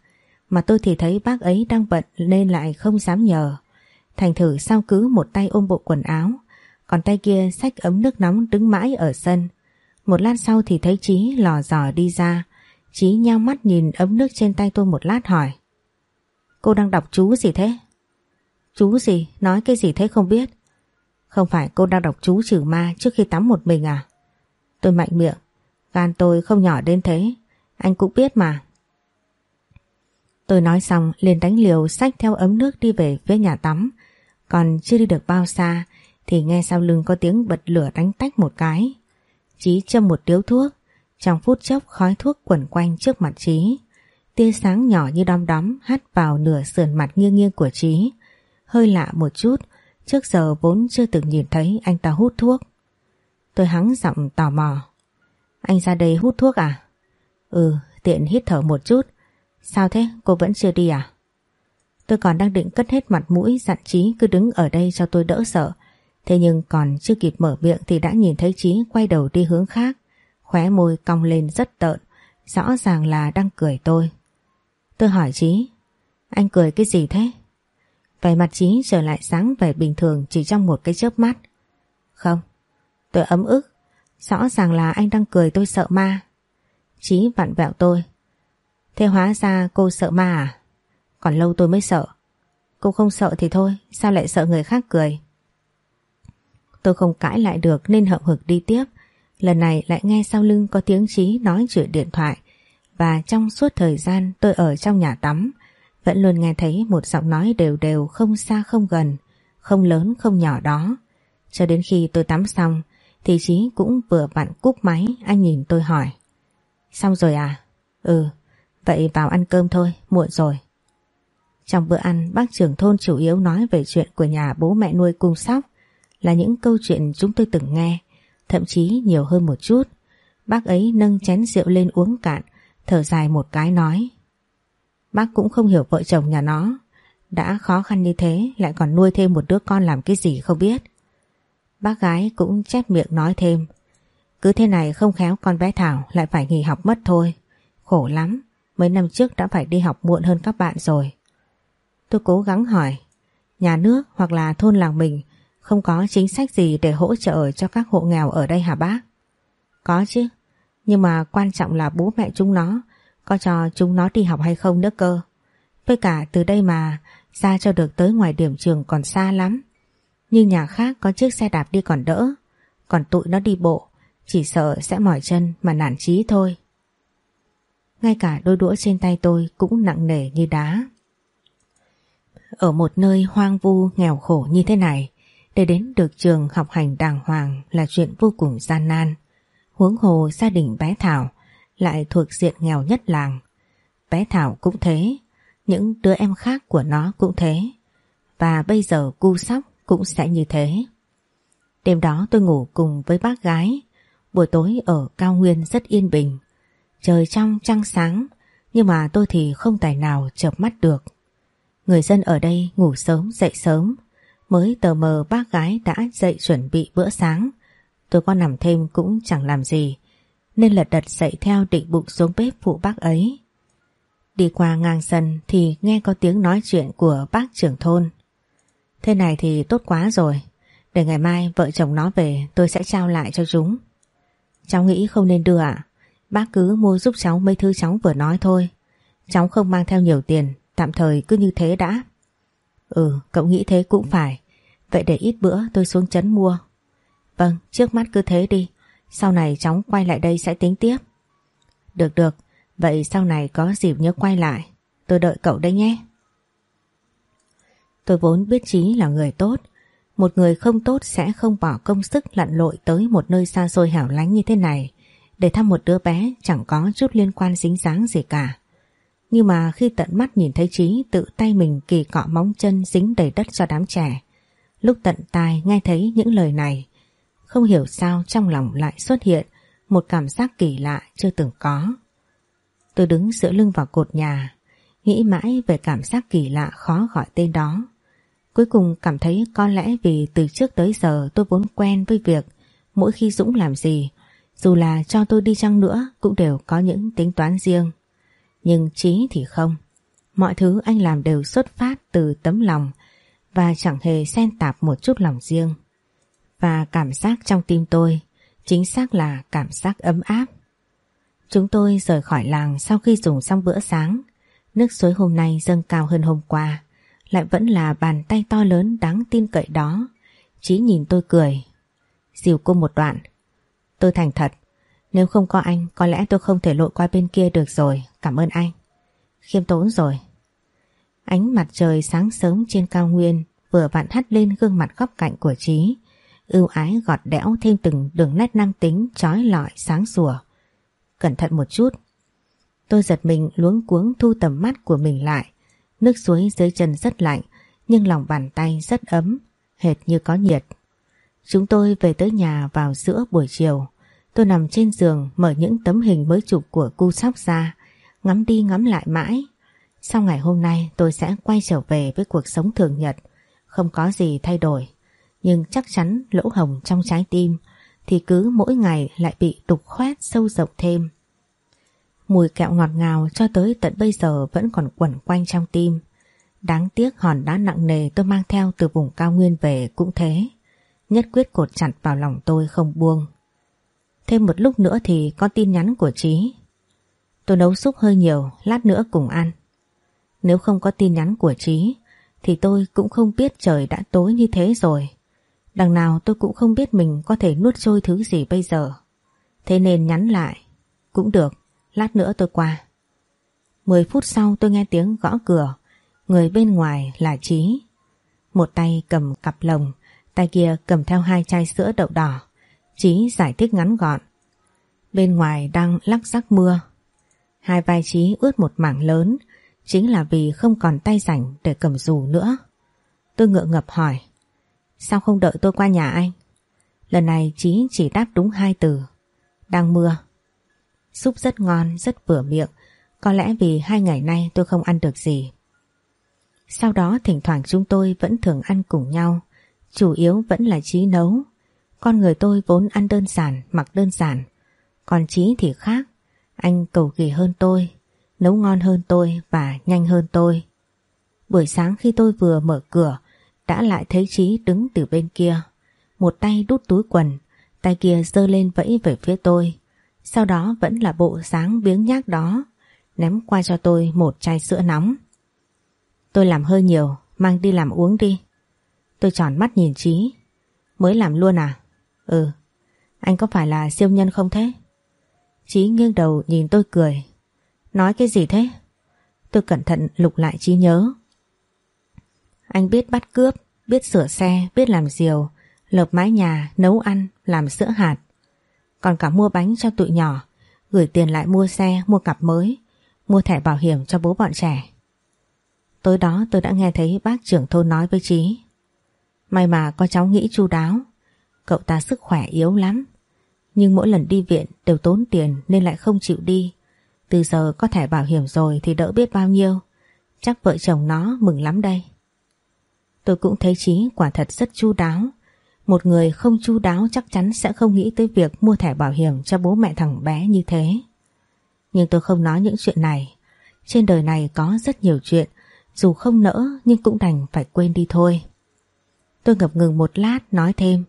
mà tôi thì thấy bác ấy đang bận nên lại không dám nhờ. Thành thử sau cứ một tay ôm bộ quần áo, còn tay kia xách ấm nước nóng đứng mãi ở sân. Một lát sau thì thấy Chí lò dò đi ra, Chí nhao mắt nhìn ấm nước trên tay tôi một lát hỏi. Cô đang đọc chú gì thế? Chú gì? Nói cái gì thế không biết? Không phải cô đang đọc chú trừ ma trước khi tắm một mình à? Tôi mạnh miệng. Gan tôi không nhỏ đến thế. Anh cũng biết mà. Tôi nói xong liền đánh liều xách theo ấm nước đi về phía nhà tắm. Còn chưa đi được bao xa thì nghe sau lưng có tiếng bật lửa đánh tách một cái. Chí châm một điếu thuốc. Trong phút chốc khói thuốc quẩn quanh trước mặt Chí. Tia sáng nhỏ như đom đóm hắt vào nửa sườn mặt nghiêng nghiêng của Chí. Hơi lạ một chút, trước giờ vốn chưa từng nhìn thấy anh ta hút thuốc. Tôi hắng giọng tò mò. Anh ra đây hút thuốc à? Ừ, tiện hít thở một chút. Sao thế, cô vẫn chưa đi à? Tôi còn đang định cất hết mặt mũi dặn Chí cứ đứng ở đây cho tôi đỡ sợ. Thế nhưng còn chưa kịp mở miệng thì đã nhìn thấy Chí quay đầu đi hướng khác. Khóe môi cong lên rất tợn, rõ ràng là đang cười tôi. Tôi hỏi Chí, anh cười cái gì thế? Vẻ mặt Chí trở lại sáng vẻ bình thường chỉ trong một cái chớp mắt. Không, tôi ấm ức, rõ ràng là anh đang cười tôi sợ ma. Chí vặn vẹo tôi. Thế hóa ra cô sợ ma à? Còn lâu tôi mới sợ. Cô không sợ thì thôi, sao lại sợ người khác cười? Tôi không cãi lại được nên hậm hực đi tiếp. Lần này lại nghe sau lưng có tiếng Chí nói chuyện điện thoại và trong suốt thời gian tôi ở trong nhà tắm vẫn luôn nghe thấy một giọng nói đều đều không xa không gần, không lớn không nhỏ đó. Cho đến khi tôi tắm xong thì Chí cũng vừa vặn cúp máy anh nhìn tôi hỏi. Xong rồi à? Ừ, vậy vào ăn cơm thôi, muộn rồi. Trong bữa ăn bác trưởng thôn chủ yếu nói về chuyện của nhà bố mẹ nuôi cung sóc là những câu chuyện chúng tôi từng nghe, thậm chí nhiều hơn một chút. Bác ấy nâng chén rượu lên uống cạn Thở dài một cái nói Bác cũng không hiểu vợ chồng nhà nó Đã khó khăn như thế Lại còn nuôi thêm một đứa con làm cái gì không biết Bác gái cũng chép miệng nói thêm Cứ thế này không khéo con bé Thảo Lại phải nghỉ học mất thôi Khổ lắm Mấy năm trước đã phải đi học muộn hơn các bạn rồi Tôi cố gắng hỏi, Nhà nước hoặc là thôn làng mình Không có chính sách gì để hỗ trợ cho các hộ nghèo ở đây hả bác? Có chứ, nhưng mà quan trọng là bố mẹ chúng nó có cho chúng nó đi học hay không nữa cơ. Với cả từ đây mà ra cho được tới ngoài điểm trường còn xa lắm. Nhưng nhà khác có chiếc xe đạp đi còn đỡ. Còn tụi nó đi bộ, chỉ sợ sẽ mỏi chân mà nản chí thôi. Ngay cả đôi đũa trên tay tôi cũng nặng nề như đá. Ở một nơi hoang vu nghèo khổ như thế này, để đến được trường học hành đàng hoàng là chuyện vô cùng gian nan. Huống hồ gia đình bé Thảo lại thuộc diện nghèo nhất làng. Bé Thảo cũng thế, những đứa em khác của nó cũng thế. Và bây giờ cu sóc cũng sẽ như thế. Đêm đó tôi ngủ cùng với bác gái. Buổi tối ở cao nguyên rất yên bình. Trời trong trăng sáng nhưng mà tôi thì không tài nào chợp mắt được. Người dân ở đây ngủ sớm dậy sớm. Mới tờ mờ bác gái đã dậy chuẩn bị bữa sáng. Tôi có nằm thêm cũng chẳng làm gì. Nên lật đật dậy theo định bụng xuống bếp phụ bác ấy. Đi qua ngang sân thì nghe có tiếng nói chuyện của bác trưởng thôn. Thế này thì tốt quá rồi. Để ngày mai vợ chồng nó về tôi sẽ trao lại cho chúng. Cháu nghĩ không nên đưa ạ. Bác cứ mua giúp cháu mấy thứ cháu vừa nói thôi. Cháu không mang theo nhiều tiền, tạm thời cứ như thế đã. Ừ, cậu nghĩ thế cũng phải. Vậy để ít bữa tôi xuống chấn mua. Vâng, trước mắt cứ thế đi. Sau này cháu quay lại đây sẽ tính tiếp. Được được, vậy sau này có dịp nhớ quay lại. Tôi đợi cậu đây nhé. Tôi vốn biết Chí là người tốt. Một người không tốt sẽ không bỏ công sức lặn lội tới một nơi xa xôi hẻo lánh như thế này để thăm một đứa bé chẳng có chút liên quan dính dáng gì cả. Nhưng mà khi tận mắt nhìn thấy Trí tự tay mình kỳ cọ móng chân dính đầy đất cho đám trẻ, lúc tận tai nghe thấy những lời này, không hiểu sao trong lòng lại xuất hiện một cảm giác kỳ lạ chưa từng có. Tôi đứng giữa lưng vào cột nhà, nghĩ mãi về cảm giác kỳ lạ khó gọi tên đó. Cuối cùng cảm thấy có lẽ vì từ trước tới giờ tôi vốn quen với việc mỗi khi Dũng làm gì dù là cho tôi đi chăng nữa cũng đều có những tính toán riêng. Nhưng trí thì không. Mọi thứ anh làm đều xuất phát từ tấm lòng và chẳng hề xen tạp một chút lòng riêng. Và cảm giác trong tim tôi chính xác là cảm giác ấm áp. Chúng tôi rời khỏi làng sau khi dùng xong bữa sáng. Nước suối hôm nay dâng cao hơn hôm qua. Lại vẫn là bàn tay to lớn đáng tin cậy đó. Chí nhìn tôi cười. Dìu cô một đoạn Tôi thành thật nếu không có anh, có lẽ tôi không thể lội qua bên kia được rồi. Cảm ơn anh. Khiêm tốn rồi. Ánh mặt trời sáng sớm trên cao nguyên Vừa vặn hắt lên gương mặt góc cạnh của Trí Ưu ái gọt đẽo thêm từng đường nét nam tính, trói lọi, sáng sủa. Cẩn thận một chút. Tôi giật mình luống cuống thu tầm mắt của mình lại. Nước suối dưới chân rất lạnh, Nhưng lòng bàn tay rất ấm, Hệt như có nhiệt. Chúng tôi về tới nhà vào giữa buổi chiều. Tôi nằm trên giường mở những tấm hình mới chụp của cu sóc ra, ngắm đi ngắm lại mãi. Sau ngày hôm nay tôi sẽ quay trở về với cuộc sống thường nhật, không có gì thay đổi. Nhưng chắc chắn lỗ hồng trong trái tim thì cứ mỗi ngày lại bị đục khoét sâu rộng thêm. Mùi kẹo ngọt ngào cho tới tận bây giờ vẫn còn quẩn quanh trong tim. Đáng tiếc hòn đá nặng nề tôi mang theo từ vùng cao nguyên về cũng thế nhất quyết cột chặt vào lòng tôi không buông. Thêm một lúc nữa thì có tin nhắn của Trí. Tôi nấu súp hơi nhiều, lát nữa cùng ăn. Nếu không có tin nhắn của Trí thì tôi cũng không biết trời đã tối như thế rồi. Đằng nào tôi cũng không biết mình có thể nuốt trôi thứ gì bây giờ. Thế nên nhắn lại. Cũng được, lát nữa tôi qua. Mười phút sau tôi nghe tiếng gõ cửa. Người bên ngoài là Trí. Một tay cầm cặp lồng, Tay kia cầm theo hai chai sữa đậu đỏ. Chí giải thích ngắn gọn. Bên ngoài đang lắc rắc mưa. Hai vai Chí ướt một mảng lớn chính là vì không còn tay rảnh để cầm dù nữa. Tôi ngượng ngập hỏi. Sao không đợi tôi qua nhà anh? Lần này Chí chỉ đáp đúng hai từ. Đang mưa. Súp rất ngon, rất vừa miệng. Có lẽ vì hai ngày nay tôi không ăn được gì. Sau đó thỉnh thoảng chúng tôi vẫn thường ăn cùng nhau. Chủ yếu vẫn là Chí nấu. Con người tôi vốn ăn đơn giản, mặc đơn giản. Còn trí thì khác. Anh cầu kỳ hơn tôi, nấu ngon hơn tôi và nhanh hơn tôi. Buổi sáng khi tôi vừa mở cửa, đã lại thấy Trí đứng từ bên kia. Một tay đút túi quần, tay kia giơ lên vẫy về phía tôi. Sau đó vẫn là bộ dáng biếng nhác đó, ném qua cho tôi một chai sữa nóng. Tôi làm hơi nhiều, mang đi làm uống đi. Tôi tròn mắt nhìn Trí Mới làm luôn à? Ừ Anh có phải là siêu nhân không thế? Chí nghiêng đầu nhìn tôi cười Nói cái gì thế? Tôi cẩn thận lục lại trí nhớ Anh biết bắt cướp Biết sửa xe, biết làm diều Lợp mái nhà, nấu ăn, làm sữa hạt Còn cả mua bánh cho tụi nhỏ Gửi tiền lại mua xe, mua cặp mới Mua thẻ bảo hiểm cho bố bọn trẻ Tối đó tôi đã nghe thấy bác trưởng thôn nói với Trí. May mà có cháu nghĩ chu đáo. Cậu ta sức khỏe yếu lắm. Nhưng mỗi lần đi viện đều tốn tiền nên lại không chịu đi. Từ giờ có thẻ bảo hiểm rồi thì đỡ biết bao nhiêu. Chắc vợ chồng nó mừng lắm đây. Tôi cũng thấy chí quả thật rất chu đáo. Một người không chu đáo chắc chắn sẽ không nghĩ tới việc mua thẻ bảo hiểm cho bố mẹ thằng bé như thế. Nhưng tôi không nói những chuyện này. Trên đời này có rất nhiều chuyện, dù không nỡ nhưng cũng đành phải quên đi thôi. Tôi ngập ngừng một lát nói thêm.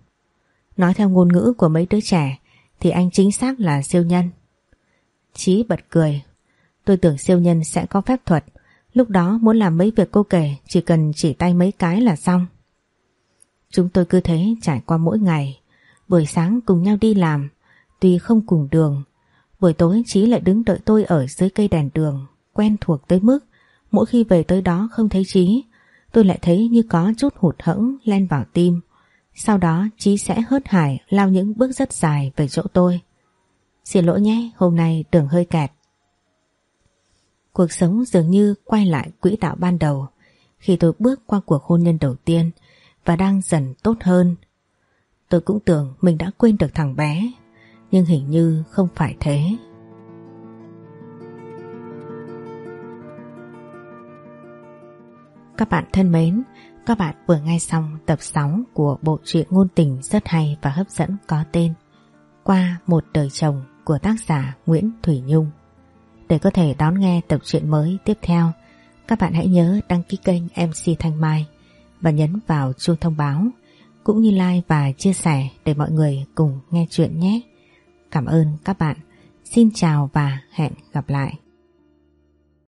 Nói theo ngôn ngữ của mấy đứa trẻ thì anh chính xác là siêu nhân. Chí bật cười. Tôi tưởng siêu nhân sẽ có phép thuật. Lúc đó muốn làm mấy việc cô kể chỉ cần chỉ tay mấy cái là xong. Chúng tôi cứ thế trải qua mỗi ngày. Buổi sáng cùng nhau đi làm, tuy không cùng đường. Buổi tối Chí lại đứng đợi tôi ở dưới cây đèn đường, quen thuộc tới mức mỗi khi về tới đó không thấy Chí, tôi lại thấy như có chút hụt hẫng len vào tim. Sau đó Chí sẽ hớt hải lao những bước rất dài về chỗ tôi. Xin lỗi nhé, hôm nay tưởng hơi kẹt. Cuộc sống dường như quay lại quỹ đạo ban đầu khi tôi bước qua cuộc hôn nhân đầu tiên và đang dần tốt hơn. Tôi cũng tưởng mình đã quên được thằng bé, nhưng hình như không phải thế. Các bạn thân mến, các bạn vừa nghe xong tập 6 của bộ truyện ngôn tình rất hay và hấp dẫn có tên Qua một đời chồng của tác giả Nguyễn Thủy Nhung. Để có thể đón nghe tập truyện mới tiếp theo, các bạn hãy nhớ đăng ký kênh MC Thanh Mai và nhấn vào chuông thông báo cũng như like và chia sẻ để mọi người cùng nghe chuyện nhé. Cảm ơn các bạn. Xin chào và hẹn gặp lại.